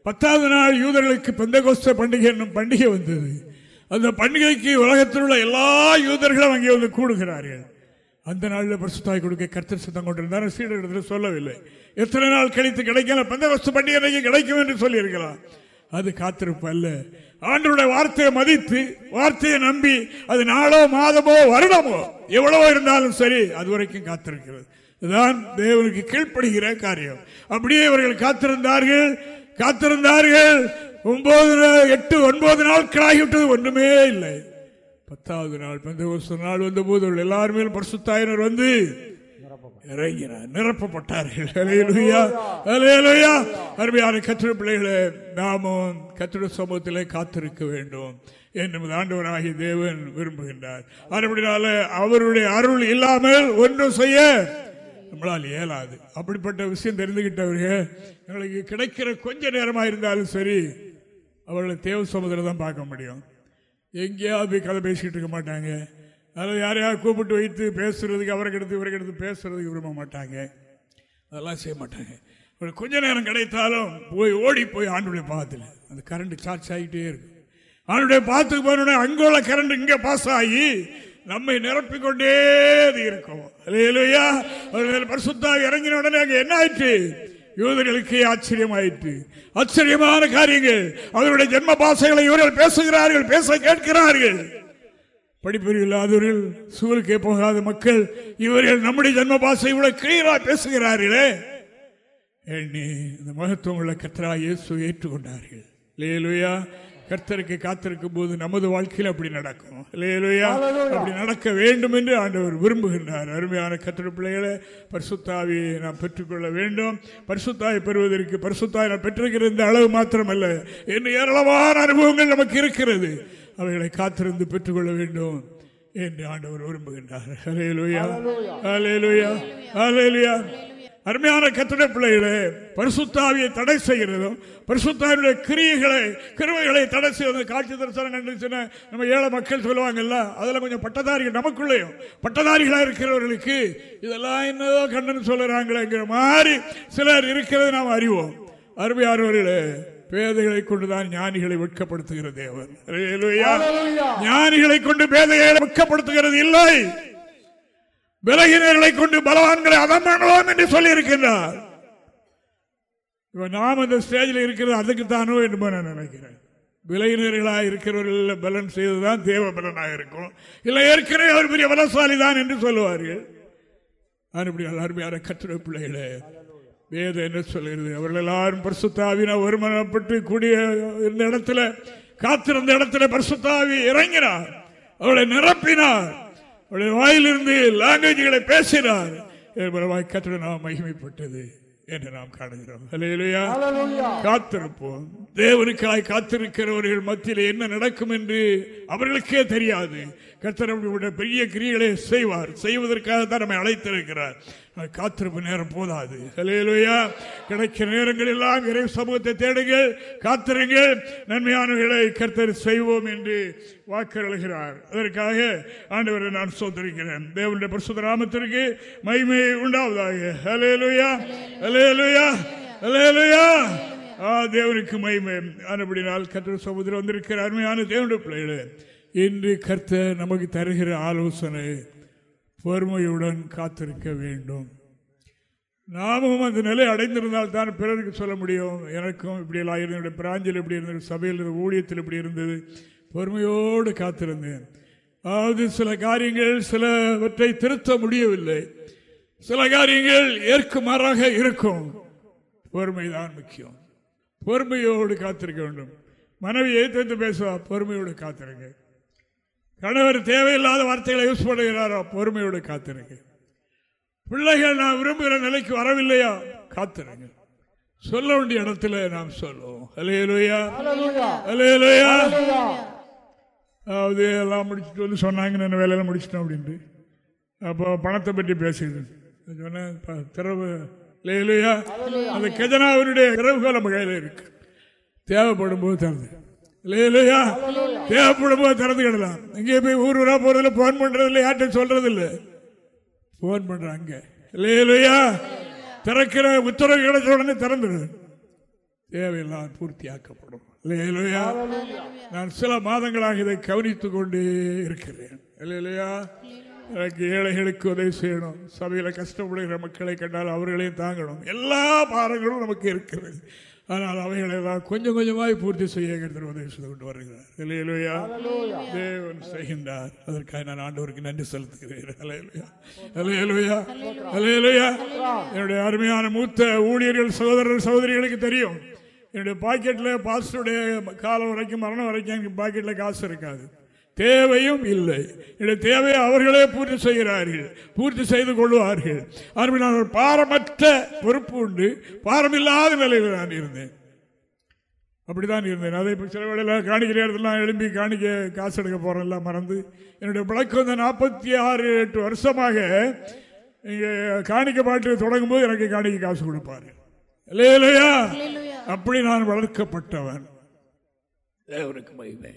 பத்தாவது நாள் யூதர்களுக்கு பெந்தகோஸ்த பண்டிகை என்னும் பண்டிகை வந்தது. அந்த பண்டிகைக்கு உலகத்தில் உள்ள எல்லா யூதர்களும் அங்கே வந்து கூடுகிறார்கள். அந்த நாளில் பரிசுத்தாய் கொடுக்க கர்த்தர் சித்தம் கொண்டிருந்தார். சீடர்களிடத்தில் சொல்லவில்லை. எத்தனை நாள் கழித்து கிடைக்கல? பந்தவஸ்து பண்டிகை கிடைக்கும் என்று சொல்லியிருக்கலாம். அது காத்திருப்பு அல்ல. ஆண்டருடைய வார்த்தையை மதித்து வார்த்தையை நம்பி அது நாளோ மாதமோ வருடமோ எவ்வளவோ இருந்தாலும் சரி அது வரைக்கும் காத்திருக்கிறது. இதுதான் தேவனுக்கு கீழ்ப்படுகிற காரியம். அப்படியே இவர்கள் காத்திருந்தார்கள் காத்திருந்தார்கள். ஒன்பது எட்டு ஒன்பது நாட்களாகிவிட்டது ஒன்றுமே இல்லை. பத்தாவது நாள் பந்த நாள் வந்த போது எல்லாருமே பரிசுத்தாயினர் வந்து இறங்கினார். நிரப்பப்பட்டார்கள். அருமையான கத்திர பிள்ளைகளை நாமும் கத்திர சமூகத்திலே காத்திருக்க வேண்டும் என்று ஆண்டவராகி தேவன் விரும்புகின்றார். அதுபடினால அவருடைய அருள் இல்லாமல் ஒன்றும் செய்ய நம்மளால் இயலாது. அப்படிப்பட்ட விஷயம் தெரிந்துகிட்டவர்கள் எங்களுக்கு கிடைக்கிற கொஞ்ச நேரமாக இருந்தாலும் சரி அவர்களை தேவ சமூகத்தில் தான் பார்க்க முடியும். எங்கேயாவது போய் கதை பேசிக்கிட்டு இருக்க மாட்டாங்க. அதில் யாரையாவது கூப்பிட்டு வைத்து பேசுறதுக்கு அவருக்கு எடுத்து இவருக்கு பேசுறதுக்கு விரும்ப மாட்டாங்க. அதெல்லாம் செய்ய மாட்டாங்க. ஒரு கொஞ்ச நேரம் கிடைத்தாலும் போய் ஓடி போய் ஆண்டுடைய பாதத்தில். அந்த கரண்ட் சார்ஜ் ஆகிட்டே இருக்கு ஆண்டுடைய பாத்துக்கு போன அங்குள்ள கரண்ட் இங்கே பாஸ் ஆகி நம்மை நிரப்பிக்கொண்டே இருக்கும். பரிசுத்தாக இறங்கின உடனே அங்கே என்ன ஆயிற்று? யூதர்களுக்கு ஆச்சரியமாயிற்று. ஆச்சரியமான காரியங்கள். அவருடைய ஜென்ம பாசைகளை இவர்கள் பேசுகிறார்கள் பேச கேட்கிறார்கள். படிப்பறிவு இல்லாதவர்கள் சூழலுக்கே போகாத மக்கள் இவர்கள் நம்முடைய ஜென்ம பாசை இவ்வளவு கிளியரா பேசுகிறார்களே. எண்ணி இந்த மகத்துவம் உள்ள கத்தரா இயேசு ஏற்றுக்கொண்டார்கள். லேலுயா கர்த்தருக்கு காத்திருக்கும் போது நமது வாழ்க்கையில் அப்படி நடக்கும். அப்படி நடக்க வேண்டும் என்று ஆண்டவர் விரும்புகின்றார். அருமையான கத்திர பிள்ளைகளை பரிசுத்தாவியை நாம் பெற்றுக்கொள்ள வேண்டும். பரிசுத்தாவை பெறுவதற்கு பரிசுத்தாய் நாம் பெற்றிருக்கிற இந்த அளவு மாத்திரமல்ல. என்று ஏராளமான அனுபவங்கள் நமக்கு இருக்கிறது. அவைகளை காத்திருந்து பெற்றுக்கொள்ள வேண்டும் என்று ஆண்டவர் விரும்புகின்றார். அலையலுயா அலையலுயா அலையலுயா அருமையான கத்திட பிள்ளைகளே பரிசுத்தாவியை தடை செய்கிறதும் பரிசுத்தாவியுடைய கிரியைகளை கிருவைகளை தடை செய்வது காட்சி தரிசனம் கண்டுச்சுன்னா நம்ம ஏழை மக்கள் சொல்லுவாங்கல்ல அதில் கொஞ்சம் பட்டதாரிகள் நமக்குள்ளேயும் பட்டதாரிகளாக இருக்கிறவர்களுக்கு இதெல்லாம் என்னதோ கண்டனம் சொல்லுறாங்களேங்கிற மாதிரி சிலர் இருக்கிறது நாம் அறிவோம். அருமையானவர்களே பேதைகளை கொண்டுதான் ஞானிகளை வெட்கப்படுத்துகிற தேவன். ஞானிகளை கொண்டு பேதைகளை வெட்கப்படுத்துகிறது இல்லை. விலகினர்களை கொண்டு பலவான்களை அதம் பண்ணலாம் என்று சொல்லி இருக்கின்றார் நாம் அந்த ஸ்டேஜில் இருக்கிறது அதுக்கு தானோ என்று நான் நினைக்கிறேன். விலையினர்களாக இருக்கிறவர்கள் பலன் செய்ததுதான் தேவ பலனாக இருக்கும். இல்லை ஏற்கனவே அவர் பெரிய பலசாலி தான் என்று சொல்லுவார்கள். அனுப்படியால் அருமையான கட்டுரை பிள்ளைகளே வேதம் என்ன சொல்கிறது? அவர்கள் எல்லாரும் பரிசுத்தாவின ஒருமனப்பட்டு கூடிய இந்த இடத்துல காத்திருந்த இடத்துல பரிசுத்தாவி இறங்கினார். அவளை நிரப்பினார். அவருடைய வாயிலிருந்து லாங்குவேஜ்களை பேசினார். கத்திர நாம் மகிமைப்பட்டது என்று நாம் காணுகிறோம். காத்திருப்போம். தேவனுக்காய் காத்திருக்கிறவர்கள் மத்தியில் என்ன நடக்கும் என்று அவர்களுக்கே தெரியாது. கத்தர் பெரிய கிரிகளை செய்வார். செய்வதற்காக தான் நம்மை அழைத்திருக்கிறார். காத்திருப்பு நேரம் போதாது. கிடைக்கிற நேரங்கள் எல்லாம் இறை சமூகத்தை தேடுங்கள் காத்திருங்கள். நன்மையானவர்களை கர்த்தர் செய்வோம் என்று வாக்களிக்கிறார் அதற்காக ஆண்டவரை நான் சோதரிக்கிறேன். தேவனுடைய பரிசுத்த ராமத்திற்கு மைமை உண்டாவதாக. ஹலேலுயா ஹலேலுயா ஹலேலுயா தேவனுக்கு மகிமை. ஆனபடினால் கர்த்தர் சமுதிரம் வந்திருக்கிற அருமையான தேவனுடைய பிள்ளைகளே இன்று கர்த்தர் நமக்கு தருகிற ஆலோசனை பொறுமையுடன் காத்திருக்க வேண்டும். நாமும் அந்த நிலை அடைந்திருந்தால் தான் பிறருக்கு சொல்ல முடியும். எனக்கும் இப்படி எல்லாம் இருந்தது. பிராஞ்சில் எப்படி இருந்தது. சபையில் இருந்த ஊழியத்தில் எப்படி இருந்தது. பொறுமையோடு காத்திருந்தேன். அதாவது சில காரியங்கள் சிலவற்றை திருத்த முடியவில்லை. சில காரியங்கள் ஏற்குமாறாக இருக்கும். பொறுமைதான் முக்கியம். பொறுமையோடு காத்திருக்க வேண்டும். மனைவி எழுத்து பேசுவா? பொறுமையோடு காத்திருங்க. கணவர் தேவையில்லாத வார்த்தைகளை யூஸ் பண்ணுகிறாரோ பொறுமையோடு காத்திருங்க. பிள்ளைகள் நான் விரும்புகிற நிலைக்கு வரவில்லையா? காத்திருங்க. சொல்ல வேண்டிய இடத்துல நாம் சொல்லுவோம். அலையலுயா அலையலுயா அதாவது எல்லாம் முடிச்சுட்டு வந்து சொன்னாங்க நான் வேலையெல்லாம் முடிச்சிட்டோம் அப்படின்ட்டு. அப்போ பணத்தை பற்றி பேசுது சொன்னேன் திறவு. இல்லையா அந்த கஜனாவினுடைய திறவுகள் நம்ம கையில் இருக்கு. தேவைப்படும் போது திறந்து இல்லையா? தேவைப்படும் போது திறந்து கிடலாம். இங்கே போய் ஊர் ஊரா போறதுல போன் பண்றதில்ல யார்கிட்ட சொல்றது இல்ல போன் பண்றாங்க இல்லையா? திறக்கிற உத்தரவு கிடைச்ச உடனே திறந்துடுது தேவையெல்லாம் பூர்த்தியாக்கப்படும். இல்லையா? நான் சில மாதங்களாக இதை கவனித்துக் கொண்டே இருக்கிறேன். இல்லையா? எனக்கு ஏழைகளுக்கு உதவி செய்யணும். சபையில் கஷ்டப்படுகிற மக்களை கண்டால் அவர்களையும் தாங்கணும். எல்லா பாரங்களும் நமக்கு இருக்கிறது. ஆனால் அவைகளை எல்லாம் கொஞ்சம் கொஞ்சமாய் பூர்த்தி செய்ய கருத்தர் உதவி செய்து கொண்டு வருகிறார். தேவன் செய்கின்றார். அதற்காக நான் ஆண்டவருக்கு நன்றி செலுத்துகிறேன். அலையலுயா அலையலுயா என்னுடைய அருமையான மூத்த ஊழியர்கள் சகோதரர் சகோதரிகளுக்கு தெரியும். என்னுடைய பாக்கெட்டில் பாஸ்டருடைய காலம் வரைக்கும் மரணம் வரைக்கும் எனக்கு பாக்கெட்டில் காசு இருக்காது. தேவையும் இல்லை. என்னுடைய தேவையை அவர்களே பூர்த்தி செய்கிறார்கள். பூர்த்தி செய்து கொள்வார்கள். அருமையான ஒரு பாரமற்ற பொறுப்பு உண்டு. பாரமில்லாத நிலையில் நான் இருந்தேன். அப்படிதான் இருந்தேன். அதை இப்போ சில வேளையில் காணிக்கிற இடத்துல எழும்பி காணிக்க காசு எடுக்க போகிறேன் மறந்து. என்னுடைய பழக்கம் இந்த நாற்பத்தி ஆறு எட்டு வருஷமாக இங்கே காணிக்க பாட்டு தொடங்கும் போது எனக்கு காணிக்க காசு கொடுப்பாரு. இல்லையா அப்படி நான் வளர்க்கப்பட்டவன். தேவனுக்கு மகிமை.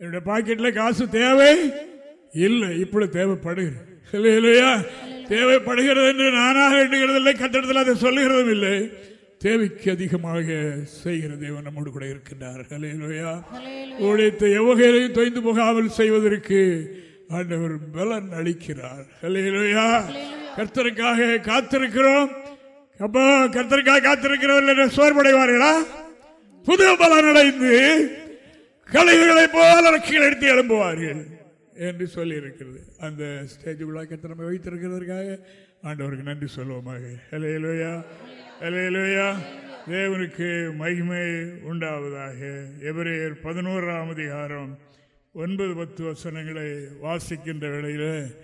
என்னுடைய பாக்கெட்ல காசு தேவை? இல்லை இப்படி தேவைப்படுகிறது. இல்லையா தேவைப்படுகிறது என்று நானாக எண்ணுகிறது இல்லை கட்டடத்தில் அதை சொல்லுகிறதும் இல்லை. தேவைக்கு அதிகமாக செய்கிற தேவன் நம்மோடு கூட இருக்கின்றார். இல்லையா ஊழியத்தை எவ்வகையிலையும் தொய்ந்து போகாமல் செய்வதற்கு ஆண்டவர் பலன் அளிக்கிறார். இல்லையா கர்த்தருக்காக காத்திருக்கிறோம். அப்போ கர்த்தருக்காக காத்திருக்கிறவர்கள் சோர்வடைவார்களா? புது பலன் அடைந்து கலைகளை போல கீழே எடுத்து எழும்புவார்கள் என்று சொல்லி இருக்கிறது அந்த ஸ்டேஜ் விழாக்கத்தை நம்ம வைத்திருக்கிறதற்காக ஆண்டவருக்கு நன்றி சொல்லுவோமாக. இலையிலோயா இலையிலோயா தேவனுக்கு மகிமை உண்டாவதாக. எவரையர் பதினோராம் அதிகாரம் ஒன்பது பத்து வசனங்களை வாசிக்கின்ற வேளையில்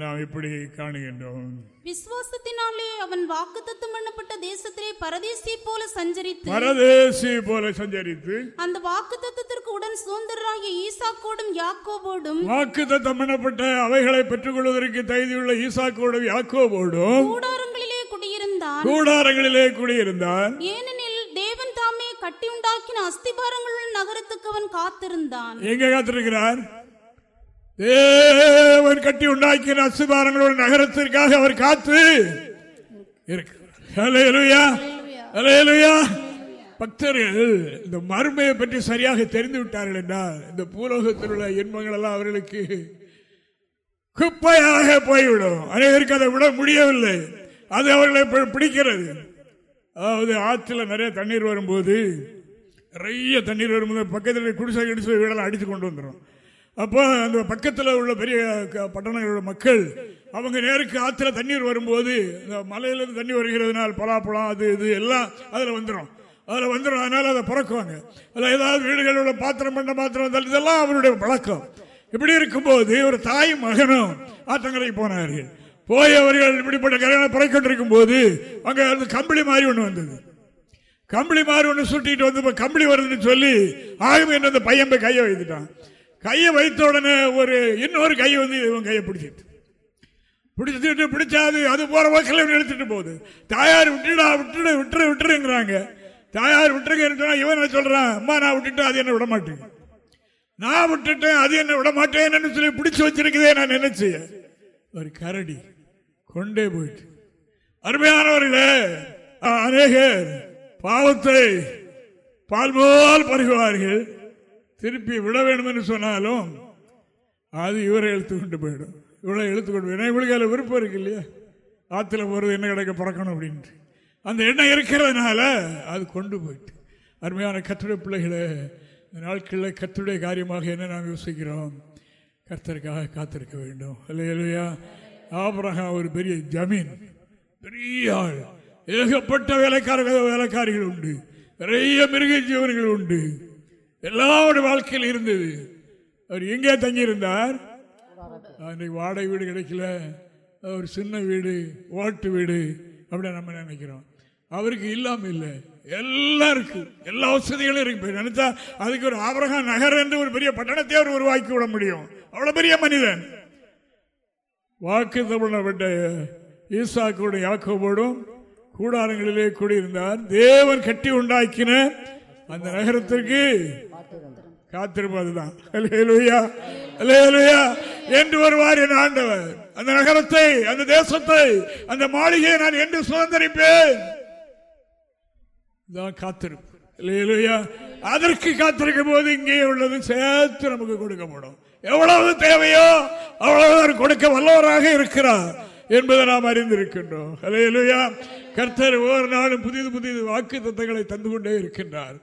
நாம் இப்படி காணுகின்றோம். விசுவாசத்தினாலே அவன் வாக்குத்தத்தம் பண்ணப்பட்ட தேசத்திலே பரதேசி போல சஞ்சரித்து பரதேசி போல சஞ்சரித்து அந்த வாக்குத்தத்தத்திற்கு உடன் சுதந்திரராகிய ஈசாக்கோடும் யாக்கோபோடும் வாக்கு தத்தம் பண்ணப்பட்ட அவைகளை பெற்றுக் கொள்வதற்கு தகுதியுள்ள ஈசாக்கோடும் யாக்கோபோடும் கூடாரங்களிலே குடியிருந்தான். கூடாரங்களிலே குடியிருந்தான். ஏனெனில் தேவன் தாமே கட்டி உண்டாக்கின அஸ்திபாரங்களுள்ள நகரத்துக்கு அவன் காத்திருந்தான். எங்க காத்திருக்கிறார்? தேவன் கட்டி உண்டாக்கின அசுபாரங்களோட நகரத்திற்காக அவர் காத்து இருக்கிறார் பக்தர்கள் இந்த மருமையை பற்றி சரியாக தெரிந்து விட்டார்கள் என்றால் இந்த பூலோகத்தில் உள்ள இன்பங்கள் எல்லாம் அவர்களுக்கு குப்பையாக போய்விடும். அனைவருக்கு அதை விட முடியவில்லை. அது அவர்களை பிடிக்கிறது. அதாவது ஆற்றுல நிறைய தண்ணீர் வரும்போது நிறைய தண்ணீர் வரும்போது பக்கத்தில் குடிசை குடிசை வீடெல்லாம் அடித்து கொண்டு வந்துடும் அப்போ அந்த பக்கத்தில் உள்ள பெரிய பட்டணங்களோட மக்கள் அவங்க நேருக்கு ஆற்றுல தண்ணீர் வரும்போது இந்த மலையிலேருந்து தண்ணி வருகிறதுனால் பலாப்பழம் அது இது எல்லாம் அதில் வந்துடும் அதில் வந்துடும் அதனால் அதை பிறக்குவாங்க. அதில் ஏதாவது வீடுகளோட பாத்திரம் பண்ண பாத்திரம் இதெல்லாம் அவருடைய பழக்கம் இப்படி இருக்கும்போது ஒரு தாய் மகனும் ஆற்றங்கரைக்கு போனார்கள். போய் அவர்கள் இப்படிப்பட்ட கரையான பிறக்கொண்டிருக்கும் போது அங்கே வந்து கம்பளி மாதிரி ஒன்று வந்தது. கம்பளி மாதிரி ஒன்று சுட்டிட்டு வந்து கம்பளி வருதுன்னு சொல்லி ஆகும் என்று அந்த பையன் போய் கையை வைத்துட்டான். கையை வைத்த உடனே ஒரு இன்னொரு கையை வந்து இவன் கையை பிடிச்சிட்டு. பிடிச்சிட்டு பிடிச்சாது அது போற வாக்கில் எடுத்துட்டு போகுது. தாயார் விட்டுடா விட்டுடு விட்டுரு விட்டுருங்கிறாங்க. தாயார் விட்டுருங்க இவன் சொல்றான்? அம்மா நான் விட்டுட்டு அது என்ன விட மாட்டேன். நான் விட்டுட்டேன் அது என்ன விட மாட்டேன் சொல்லி பிடிச்சு வச்சிருக்கதே நான் நினைச்சு ஒரு கரடி கொண்டே போயிட்டு. அருமையானவர்களே அநேகர் பாவத்தை பால்போல் பருகுவார்கள். திருப்பி விட வேண்டும் என்று சொன்னாலும் அது இவரை எழுத்து கொண்டு போயிடும். இவ்வளவு எழுத்து கொண்டு போயிடும். இவளுக்கு அதில் விருப்பம் இருக்கு இல்லையா? ஆற்றுல போகிறது என்ன கிடைக்க பறக்கணும் அப்படின்ட்டு. அந்த எண்ணம் இருக்கிறதுனால அது கொண்டு போயிட்டு. அருமையான கத்துடைய பிள்ளைகளை இந்த நாட்களில் கத்துடைய காரியமாக என்ன நாம் யோசிக்கிறோம்? கர்த்தருக்காக காத்திருக்க வேண்டும். இல்லையா ஆபரகா ஒரு பெரிய ஜமீன். பெரிய ஆள். ஏகப்பட்ட வேலைக்காரர்கள் வேலைக்காரிகள் உண்டு. நிறைய மிருக ஜீவன்கள் உண்டு. எல்லாருடைய வாழ்க்கையில் இருந்தது. அவர் எங்கே தங்கியிருந்தார்? அன்றைக்கு வாடகை வீடு கிடைக்கல. ஒரு சின்ன வீடு ஓட்டு வீடு அப்படின்னு நம்ம நினைக்கிறோம். அவருக்கு இல்லாமல் இல்லை. எல்லாம் இருக்கு எல்லா வசதிகளும் இருக்கு. நினைச்சா அதுக்கு ஒரு ஆபரகா நகர் என்று ஒரு பெரிய பட்டணத்தை அவர் உருவாக்கி விட முடியும். அவ்வளவு பெரிய மனிதன். வாக்கு தமிழப்பட்ட ஈசாக்கோட யாக்கோவோடும் கூடாரங்களிலே கூடியிருந்தார். தேவன் கட்டி உண்டாக்கின அந்த நகரத்திற்கு காத்திருப்பதுதான் என்று வருவார் என் ஆண்டவர். அந்த நகரத்தை அந்த தேசத்தை அந்த மாளிகையை நான் என்று சுதந்திரிப்பேன். காத்திருப்பு. இல்லையா அதற்கு காத்திருக்கும் போது இங்கே உள்ளது சேர்த்து நமக்கு கொடுக்கப்படும். எவ்வளவு தேவையோ அவ்வளவு கொடுக்க வல்லவராக இருக்கிறார் என்பதை நாம் அறிந்திருக்கின்றோம். கர்த்தர் ஒவ்வொரு நாளும் புதிது புதிது வாக்கு தத்தங்களை தந்து கொண்டே இருக்கின்றார்.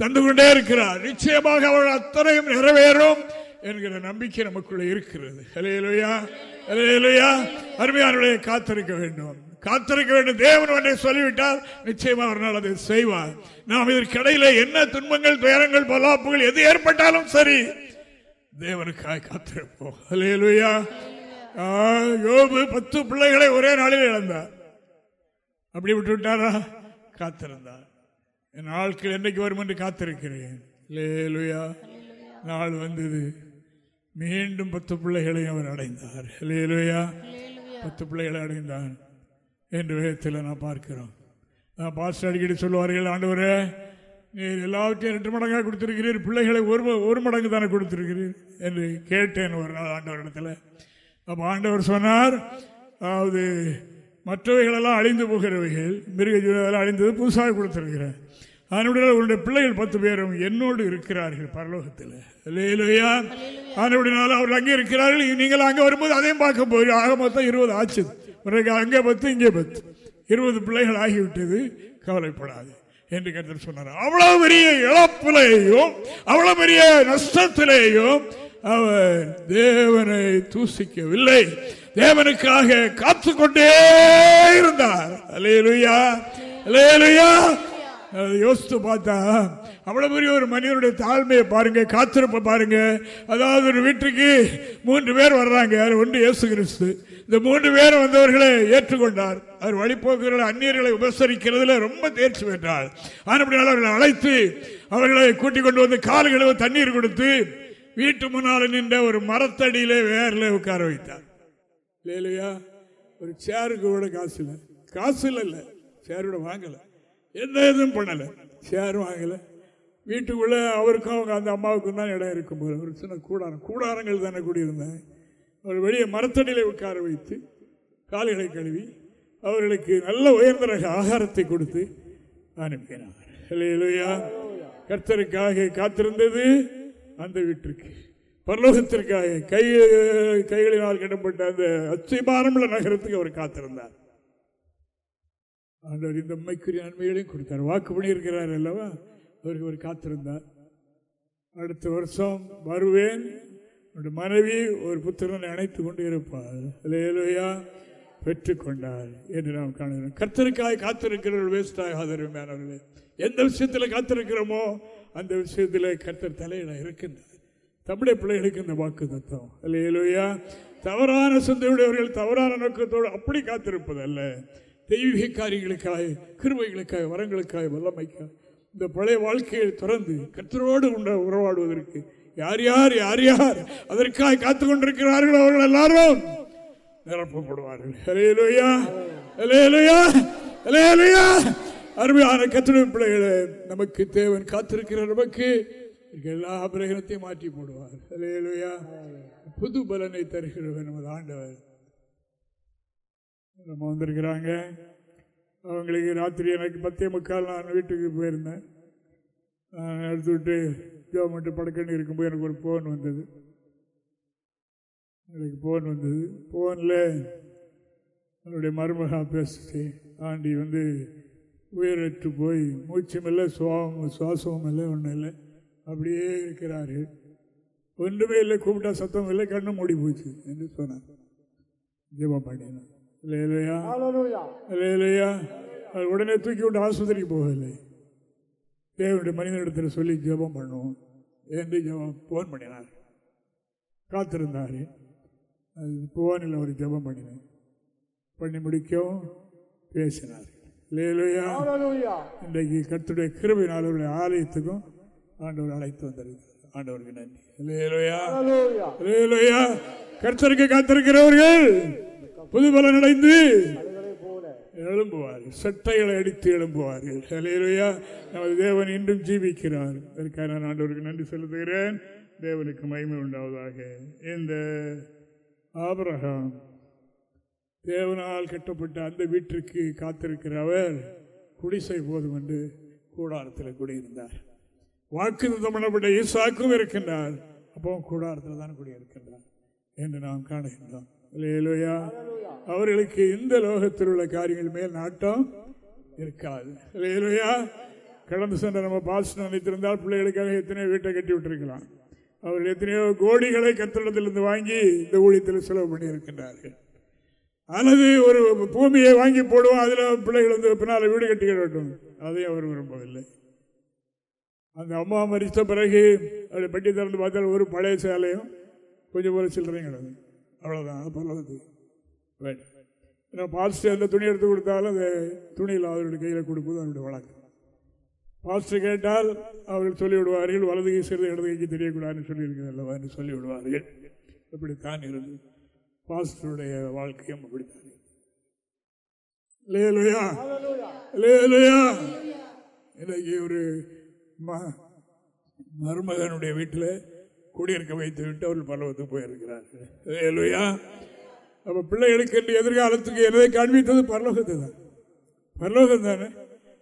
தந்து கொண்டே இருக்கிறார். நிச்சயமாக அவள் அத்தனையும் நிறைவேறும் என்கிற நம்பிக்கை நமக்குள்ள இருக்கிறது. ஹலேலுயா ஹலேலுயா அருமையானுடைய காத்திருக்க வேண்டும். காத்திருக்க வேண்டும். தேவன் ஒன்றை சொல்லிவிட்டால் நிச்சயமா ஒரு நாள் அதை செய்வார். நாம் இதற்கிடையில என்ன துன்பங்கள் துயரங்கள் பொல்லாப்புகள் எது ஏற்பட்டாலும் சரி தேவனுக்காக காத்திருப்போம். ஹலேலுயா யோபு பத்து பிள்ளைகளை ஒரே நாளில் இழந்தார். அப்படி விட்டு விட்டாரா காத்திருந்தார். என் நாட்கள் என்னைக்கு வரும் என்று காத்திருக்கிறேன். லேலுயா நாள் வந்தது. மீண்டும் பத்து பிள்ளைகளை அவர் அடைந்தார். லேலுயா பத்து பிள்ளைகளை அடைந்தார் என்று விதத்தில் நான் பார்க்கிறோம். நான் பாஸ்டர் அடிக்கடி சொல்லுவார்கள் ஆண்டவரே நீர் எல்லாவற்றையும் ரெண்டு மடங்காக கொடுத்திருக்கிறீர். பிள்ளைகளை ஒரு ஒரு மடங்கு தானே கொடுத்திருக்கிறீர். என்று கேட்டேன் ஒரு நாள் ஆண்டவரிடத்தில். அப்போ ஆண்டவர் சொன்னார் அதாவது மற்றவைகளெல்லாம் அழிந்து போகிறவைகள் மிருக ஜீவனெல்லாம் அழிந்தது புதுசாக கொடுத்திருக்கிறேன். அதனுடைய உன்னுடைய பிள்ளைகள் பத்து பேரும் என்னோடு இருக்கிறார்கள் பரலோகத்தில். இல்லையா அதனுடைய அவர்கள் அங்கே இருக்கிறார்கள். நீங்கள் அங்கே வரும்போது அதையும் பார்க்க போய் ஆக மொத்தம் இருபது ஆச்சு. பிறகு அங்கே பத்து இங்கே பத்து. இருபது பிள்ளைகள் ஆகிவிட்டது. கவலைப்படாது என்று கருத்து சொன்னார். அவ்வளவு பெரிய இழப்பிலேயும் அவ்வளவு பெரிய நஷ்டத்திலேயும் அவர் தேவனை தூசிக்கவில்லை. தேவனுக்காக காத்து கொண்டே இருந்தார். அலையலுயா அலையலுயா யோசித்து பார்த்தா அவ்வளவு பெரிய ஒரு மனிதனுடைய தாழ்மையை பாருங்க காத்திருப்பை பாருங்க. அதாவது ஒரு வீட்டுக்கு மூன்று பேர் வர்றாங்க ஒன்று இயேசு கிறிஸ்து. இந்த மூன்று பேர் வந்தவர்களை ஏற்றுக்கொண்டார். அவர் வழிபோக்குகளை அந்நியர்களை உபசரிக்கிறதுல ரொம்ப தேர்ச்சி பெற்றார். ஆனால் அவர்களை அழைத்து அவர்களை கூட்டிக் கொண்டு வந்து கால்களவு தண்ணீர் கொடுத்து வீட்டு முன்னால் நின்ற ஒரு மரத்தடியிலே வேரில் உட்கார வைத்தார். இல்லையா ஒரு சேருக்கு கூட காசு இல்லை. காசு இல்லை சேரோட வாங்கலை. எந்த இதுவும் பண்ணல. சேரும் வாங்கல. வீட்டுக்குள்ள அவருக்கும் அவங்க அந்த அம்மாவுக்கும் தான் இடம் இருக்கும் போது ஒரு சின்ன கூடாரம் கூடாரங்கள் தானே கூடியிருந்தேன். அவர் வெளியே மரத்தடியில் உட்கார வைத்து கால்களை கழுவி அவர்களுக்கு நல்ல உயர்ந்த ரக ஆகாரத்தை கொடுத்து அனுப்பினார். இல்லையா கர்த்தருக்காக காத்திருந்தது அந்த வீட்டிற்கு. பரலோகத்திற்காக கை கைகளினால் கட்டப்பட்ட அந்த அச்சிபாரமுள்ள நகரத்துக்கு அவர் காத்திருந்தார். ஆண்டவர் இந்த உண்மைக்குரிய நன்மைகளையும் கொடுத்தார். வாக்கு பண்ணியிருக்கிறார் அல்லவா? அவருக்கு அவர் காத்திருந்தார். அடுத்த வருஷம் வருவேன். மனைவி ஒரு புத்திரனை அணைத்து கொண்டு இருப்பார் லேலுயா பெற்றுக்கொண்டார் என்று நாம் காணுகிறோம். கர்த்தருக்காக காத்திருக்கிறவர்கள் வேஸ்ட் ஆகாதவர்களே எந்த விஷயத்தில் காத்திருக்கிறோமோ அந்த விஷயத்தில் கர்த்தர் தலையிட இருக்கின்றார். தமிழை பிள்ளைகளுக்கு இந்த வாக்கு தத்துவம். இல்லையா தவறான சிந்தையுடையவர்கள் தவறான நோக்கத்தோடு அப்படி காத்திருப்பது அல்ல தெய்வீக காரியங்களுக்காக கிருமைகளுக்காக வரங்களுக்காக வல்லமைக்காக இந்த பழைய வாழ்க்கையை திறந்து கத்தரோடு உண்ட உறவாடுவதற்கு யார் யார் யார் யார் அதற்காக காத்து கொண்டிருக்கிறார்கள் அவர்கள் எல்லாரும் நிரப்பப்படுவார்கள். அருமையான கத்திர பிள்ளைகளை நமக்கு தேவன் காத்திருக்கிற நமக்கு எல்லா பிரகனத்தையும் மாற்றி போடுவார். அலையலுயா புது பலனை தருகிறவன் நமது ஆண்டவர். நம்ம வந்திருக்கிறாங்க. அவங்களுக்கு ராத்திரி எனக்கு பத்தே முக்கால் நான் வீட்டுக்கு போயிருந்தேன். எடுத்து விட்டு கவர்மெண்ட் படுக்கணும் இருக்கும்போது எனக்கு ஒரு ஃபோன் வந்தது. எனக்கு ஃபோன் வந்தது. ஃபோனில் என்னுடைய மருமகா பேசிச்சு ஆண்டி வந்து உயிரற்று போய் மூச்சும் இல்லை சுவாசம் சுவாசமும் இல்லை ஒன்றும் இல்லை. அப்படியே இருக்கிறார்கள் ஒன்றுமே இல்லை கூப்பிட்டா சத்தம் இல்லை கண்ணு மூடி போச்சு என்று சொன்னார். ஜீவம் பாண்டியன் இல்லையா இல்லையா உடனே தூக்கி விட்டு ஆஸ்பத்திரிக்கு போகவில்லை தேவனுடைய மனிதனிடத்தில் சொல்லி ஜெபம் பண்ணுவோம் என்று ஜெபம் போன் பண்ணினார் காத்திருந்தார் அது போனில் ஒரு ஜெபம் பண்ணினேன் பண்ணி முடிக்கவும் பேசினார் இன்றைக்கு கத்துடைய கிருபினால் அவருடைய ஆலயத்துக்கும் ஆண்டவர் அழைத்து வந்திருக்கிறார் ஆண்டவருக்கு நன்றி கர்த்தருக்கு காத்திருக்கிறவர்கள் புது பலன் அடைந்து எழும்புவார்கள். சட்டைகளை அடித்து எழும்புவார்கள். ஹலேலுயா நமது தேவன் இன்றும் ஜீவிக்கிறார். அதற்காக நான் ஆண்டவருக்கு நன்றி செலுத்துகிறேன். தேவனுக்கு மகிமை உண்டாவதாக. இந்த ஆபரகம் தேவனால் கட்டப்பட்ட அந்த வீட்டிற்கு காத்திருக்கிற அவர் குடிசை போதும் என்று கூடாரத்தில் குடியிருந்தார். வாக்கு பண்ணப்பட்ட ஈசாக்கும் இருக்கின்றார். அப்பவும் கூடாரத்தில் தான் குடியிருக்கின்றார். என்று நாம் காணுகின்றோம். இல்லையா அவர்களுக்கு இந்த லோகத்தில் உள்ள காரியங்கள் மேல் நாட்டம் இருக்காது. இல்லையா கடந்து சென்ற நம்ம பாஸ் நினைத்திருந்தால் பிள்ளைகளுக்காக எத்தனையோ வீட்டை கட்டி விட்டிருக்கலாம். அவர்கள் எத்தனையோ கோடிகளை கத்திரிடத்திலிருந்து வாங்கி இந்த ஊழியத்தில் செலவு பண்ணி இருக்கின்றார்கள் அல்லது ஒரு பூமியை வாங்கி போடுவோம் அதில் பிள்ளைகள் வந்து பின்னால் வீடு கட்டிக்க வேண்டும் அதையும் அவர் விரும்பவில்லை. அந்த அம்மா மறித்த பிறகு அப்படி பெட்டி திறந்து பார்த்தால் ஒரு பழைய சேலையும் கொஞ்சம் ஒரு சில்லறையும் கிடக்கு. அவ்வளோதான் பரவாயில்ல ஏன்னா பாஸ்டர் எந்த துணி எடுத்து கொடுத்தாலும் அந்த துணியில் அவருடைய கையில் கொடுப்பது அவருடைய வழக்கம் பாஸ்டர் கேட்டால் அவர்கள் சொல்லிவிடுவார்கள் வலது கை சிறிது இடது கைக்கு தெரியக்கூடாதுன்னு சொல்லியிருக்கிறது அல்லவா என்று சொல்லிவிடுவார்கள். இப்படித்தான் இருந்து பாஸ்டருடைய வாழ்க்கையும் அப்படித்தான் லேலுயா லேலுயா இன்னைக்கு ஒரு மருமகனுடைய வீட்டில் குடியிருக்க வைத்து விட்டு அவர்கள் பரவத்துக்கு போயிருக்கிறார்கள். லேலுயா அப்ப பிள்ளைகளுக்கு என்று எதிர்காலத்துக்கு எதை காண்பித்தது பரலோகத்து தான் பரலோகம் தானே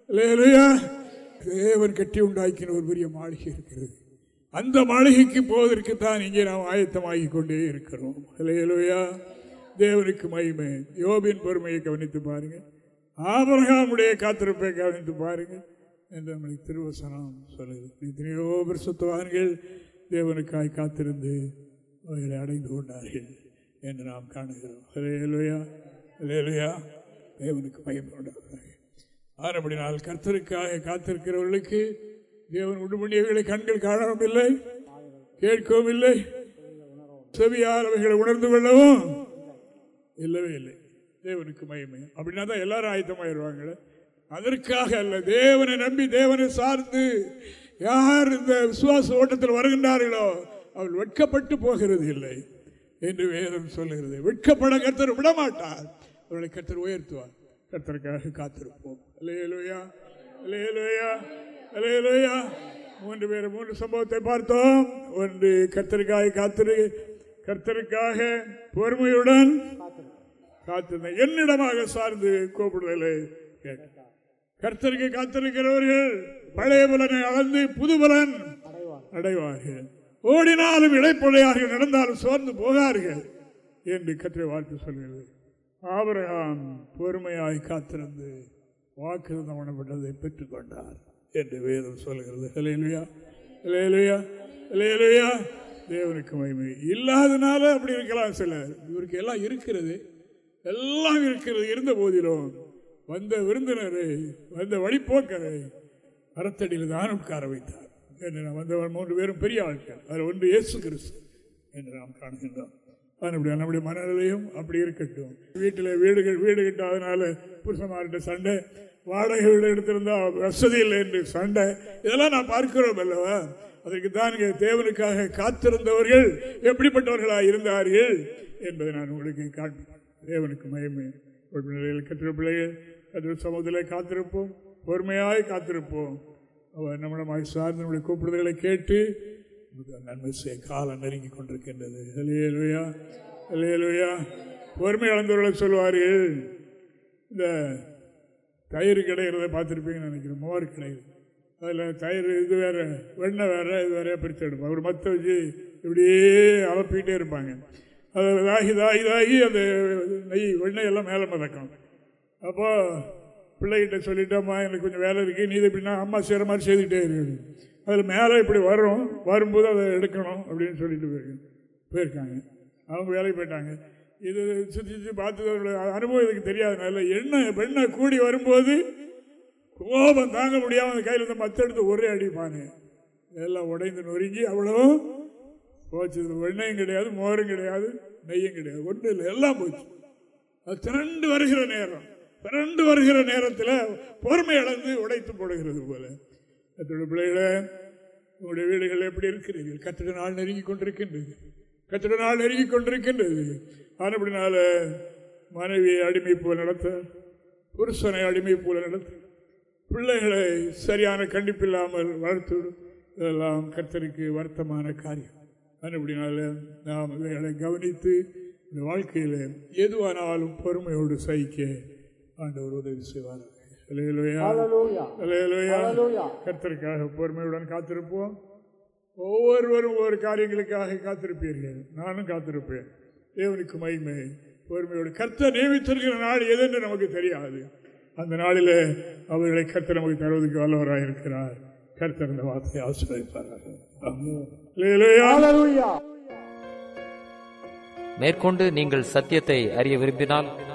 இல்லையா தேவன் கட்டி உண்டாக்கின ஒரு பெரிய மாளிகை இருக்கிறது. அந்த மாளிகைக்கு போவதற்கு தான் இங்கே நாம் ஆயத்தமாகி கொண்டே இருக்கிறோம். லேலுயா தேவனுக்கு மகிமை. யோபின் பொறுமையை கவனித்து பாருங்கள். ஆபரகாமுடைய காத்திருப்பை கவனித்து பாருங்கள். என்று நம்மளுக்கு திருவசனம் சொல்லுது. எத்தனையோ பிரசுத்தவான்கள் தேவனுக்காய் காத்திருந்து அவைகளை அடைந்து கொண்டார்கள் என்று நாம் காணுகிறோம். லேலுயா லேலுயா தேவனுக்கு பயப்படுகிறார்கள் ஆறுபடி நாள் கர்த்தருக்காக காத்திருக்கிறவர்களுக்கு தேவன் உண்டுமணியவர்களை கண்கள் காணவும் இல்லை கேட்கவும் இல்லை. செவியார் அவைகளை உணர்ந்து கொள்ளவும் இல்லவே இல்லை. தேவனுக்கு மகிமை. அப்படின்னா தான் எல்லாரும் ஆயத்தமாயிருவாங்களே. அதற்காக அல்ல தேவனை நம்பி தேவனை சார்ந்து யார் இந்த விசுவாச ஓட்டத்தில் வருகின்றார்களோ அவள் வெட்கப்பட்டு போகிறது இல்லை என்று வேதம் சொல்லுகிறது. வெட்கப்பட கர்த்தர் விடமாட்டார். அவர்களை கர்த்தர் உயர்த்துவார். கர்த்தருக்காக காத்திருப்போம். அலையலோயா அலையலோயா அலையலோயா மூன்று பேர் மூன்று சம்பவத்தை பார்த்தோம். ஒன்று கர்த்தருக்காக காத்திரு கர்த்தருக்காக பொறுமையுடன் காத்திருந்த என்னிடமாக சார்ந்து கூப்பிடுதலை கர்த்தருக்கு காத்திருக்கிறவர்கள் பழைய பலனை அளந்து புதுபலன் அடைவார்கள். ஓடினாலும் இடைப்படையார்கள் நடந்தாலும் சோர்ந்து போகார்கள் என்று கற்றை வாழ்த்து சொல்கிறது. ஆபரகாம் பொறுமையாய் காத்திருந்து வாக்குறுதம் உணப்பட்டதை பெற்றுக் கொண்டார் என்று வேதம் சொல்கிறது. ஹலேலுயா ஹலேலுயா ஹலேலுயா தேவனுக்கு மகிமை. இல்லாதனால அப்படி இருக்கலாம் சிலர். இவருக்கு எல்லாம் இருக்கிறது. எல்லாம் இருக்கிறது. இருந்த போதிலும் வந்த விருந்தினரை வந்த வழிபோக்கரை அறத்தடியில் தான் உட்கார வைத்தார். என்று நாம் வந்தவர் மூன்று பேரும் பெரிய ஆட்கள். அதில் ஒன்று இயேசு கிறிஸ்து என்று நாம் காணுகின்றோம். நம்முடைய நம்முடைய மனநிலையும் அப்படி இருக்கட்டும். வீட்டில் வீடுகள் வீடு கிட்டாதனால புருஷமார்கிட்ட சண்டை வாடகை வீடு எடுத்திருந்தா வசதி இல்லை என்று சண்டை இதெல்லாம் நான் பார்க்கிறோம் அல்லவா? அதற்கு தான் தேவனுக்காக காத்திருந்தவர்கள் எப்படிப்பட்டவர்களாக இருந்தார்கள் என்பதை நான் உங்களுக்கு காண்பேன் தேவனுக்கு மயமே கத்திர பிள்ளைகள் கத்திர சமூகத்தில் காத்திருப்போம். பொறுமையாய் காத்திருப்போம். அவர் நம்மளமாய் சார்ந்து நம்முடைய கூப்பிடுதல்களை கேட்டு நன்மை செய்ய காலம் நெருங்கி கொண்டிருக்கின்றது. அலையலுயா அலையலுயா பொறுமை இழந்தவர்களை சொல்வார்கள் இந்த தயிர் கிடைக்கிறத பார்த்துருப்பீங்கன்னு நினைக்கிறேன் மோர் கிடையாது அதில் தயிர் இது வேறு வெண்ணெய் வேறு இது வேறையாக பிரித்து எடுப்பாங்க. ஒரு மற்ற வச்சு இப்படியே அலப்பிக்கிட்டே இருப்பாங்க. அதில் இதாகி இதாகி இதாகி அந்த நெய் வெண்ணெய் எல்லாம் மேலே மதக்கணும். அப்போது பிள்ளைகிட்ட சொல்லிட்டோம்மா எனக்கு கொஞ்சம் வேலை இருக்குது நீ எப்படின்னா அம்மா செய்கிற மாதிரி செய்துக்கிட்டே இருக்கு அதில் மேலே இப்படி வரும். வரும்போது அதை எடுக்கணும் அப்படின்னு சொல்லிட்டு போயிருக்கேன் போயிருக்காங்க. அவங்க வேலைக்கு போயிட்டாங்க. இது சுற்றி சுற்றி பார்த்து அனுபவம் இதுக்கு தெரியாதனால எண்ணெய் பெண்ணை கூடி வரும்போது கோபம் தாங்க முடியாமல் அந்த கையில் இருந்த மத்த எடுத்து ஒரே அடிப்பானு எல்லாம் உடைந்து நொறுங்கி அவ்வளோ போச்சு. வெண்ணையும் கிடையாது மோரும் கிடையாது நெய்யும் கிடையாது. ஒன்றும் இல்லை எல்லாம் போச்சு. அது திரண்டு வருகிற நேரம். பிறண்டு வருகிற நேரத்தில் பொறுமை இழந்து உடைத்து போடுகிறது போல. கத்தோட பிள்ளைகளை உங்களுடைய வீடுகள் எப்படி இருக்கிறீர்கள்? கத்திட நாள் நெருங்கி கொண்டிருக்கின்றது. கத்திட நாள் நெருங்கி கொண்டிருக்கின்றது. ஆனப்படினால மனைவியை அடிமை போல நடத்த புருஷனை அடிமை போல நடத்த பிள்ளைகளை சரியான கண்டிப்பில்லாமல் வளர்த்து இதெல்லாம் கத்தருக்கு வருத்தமான காரியம். அதுபடினால நாம் இவைகளை கவனித்து இந்த வாழ்க்கையில் எதுவானாலும் பொறுமையோடு சகிக்க ஆண்டவர் உதவி செய்வார் கர்த்தருக்காக பொறுமையுடன் காத்திருப்போம். ஒவ்வொருவரும் ஒவ்வொரு காரியங்களுக்காக காத்திருப்பீர்கள். நானும் காத்திருப்பேன். தேவனுக்கு மகிமை. பொறுமையோடு கர்த்தர் நியமித்திருக்கிற நாள் எதென்று நமக்கு தெரியாது. அந்த நாளிலே அவர்களை கர்த்தர் நமக்கு தருவதற்கு வல்லவராக இருக்கிறார். கர்த்தர் இந்த வார்த்தையை. ஹalleluya. மேற்கொண்டு நீங்கள் சத்தியத்தை அறிய விரும்பினால்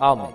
ஆமென்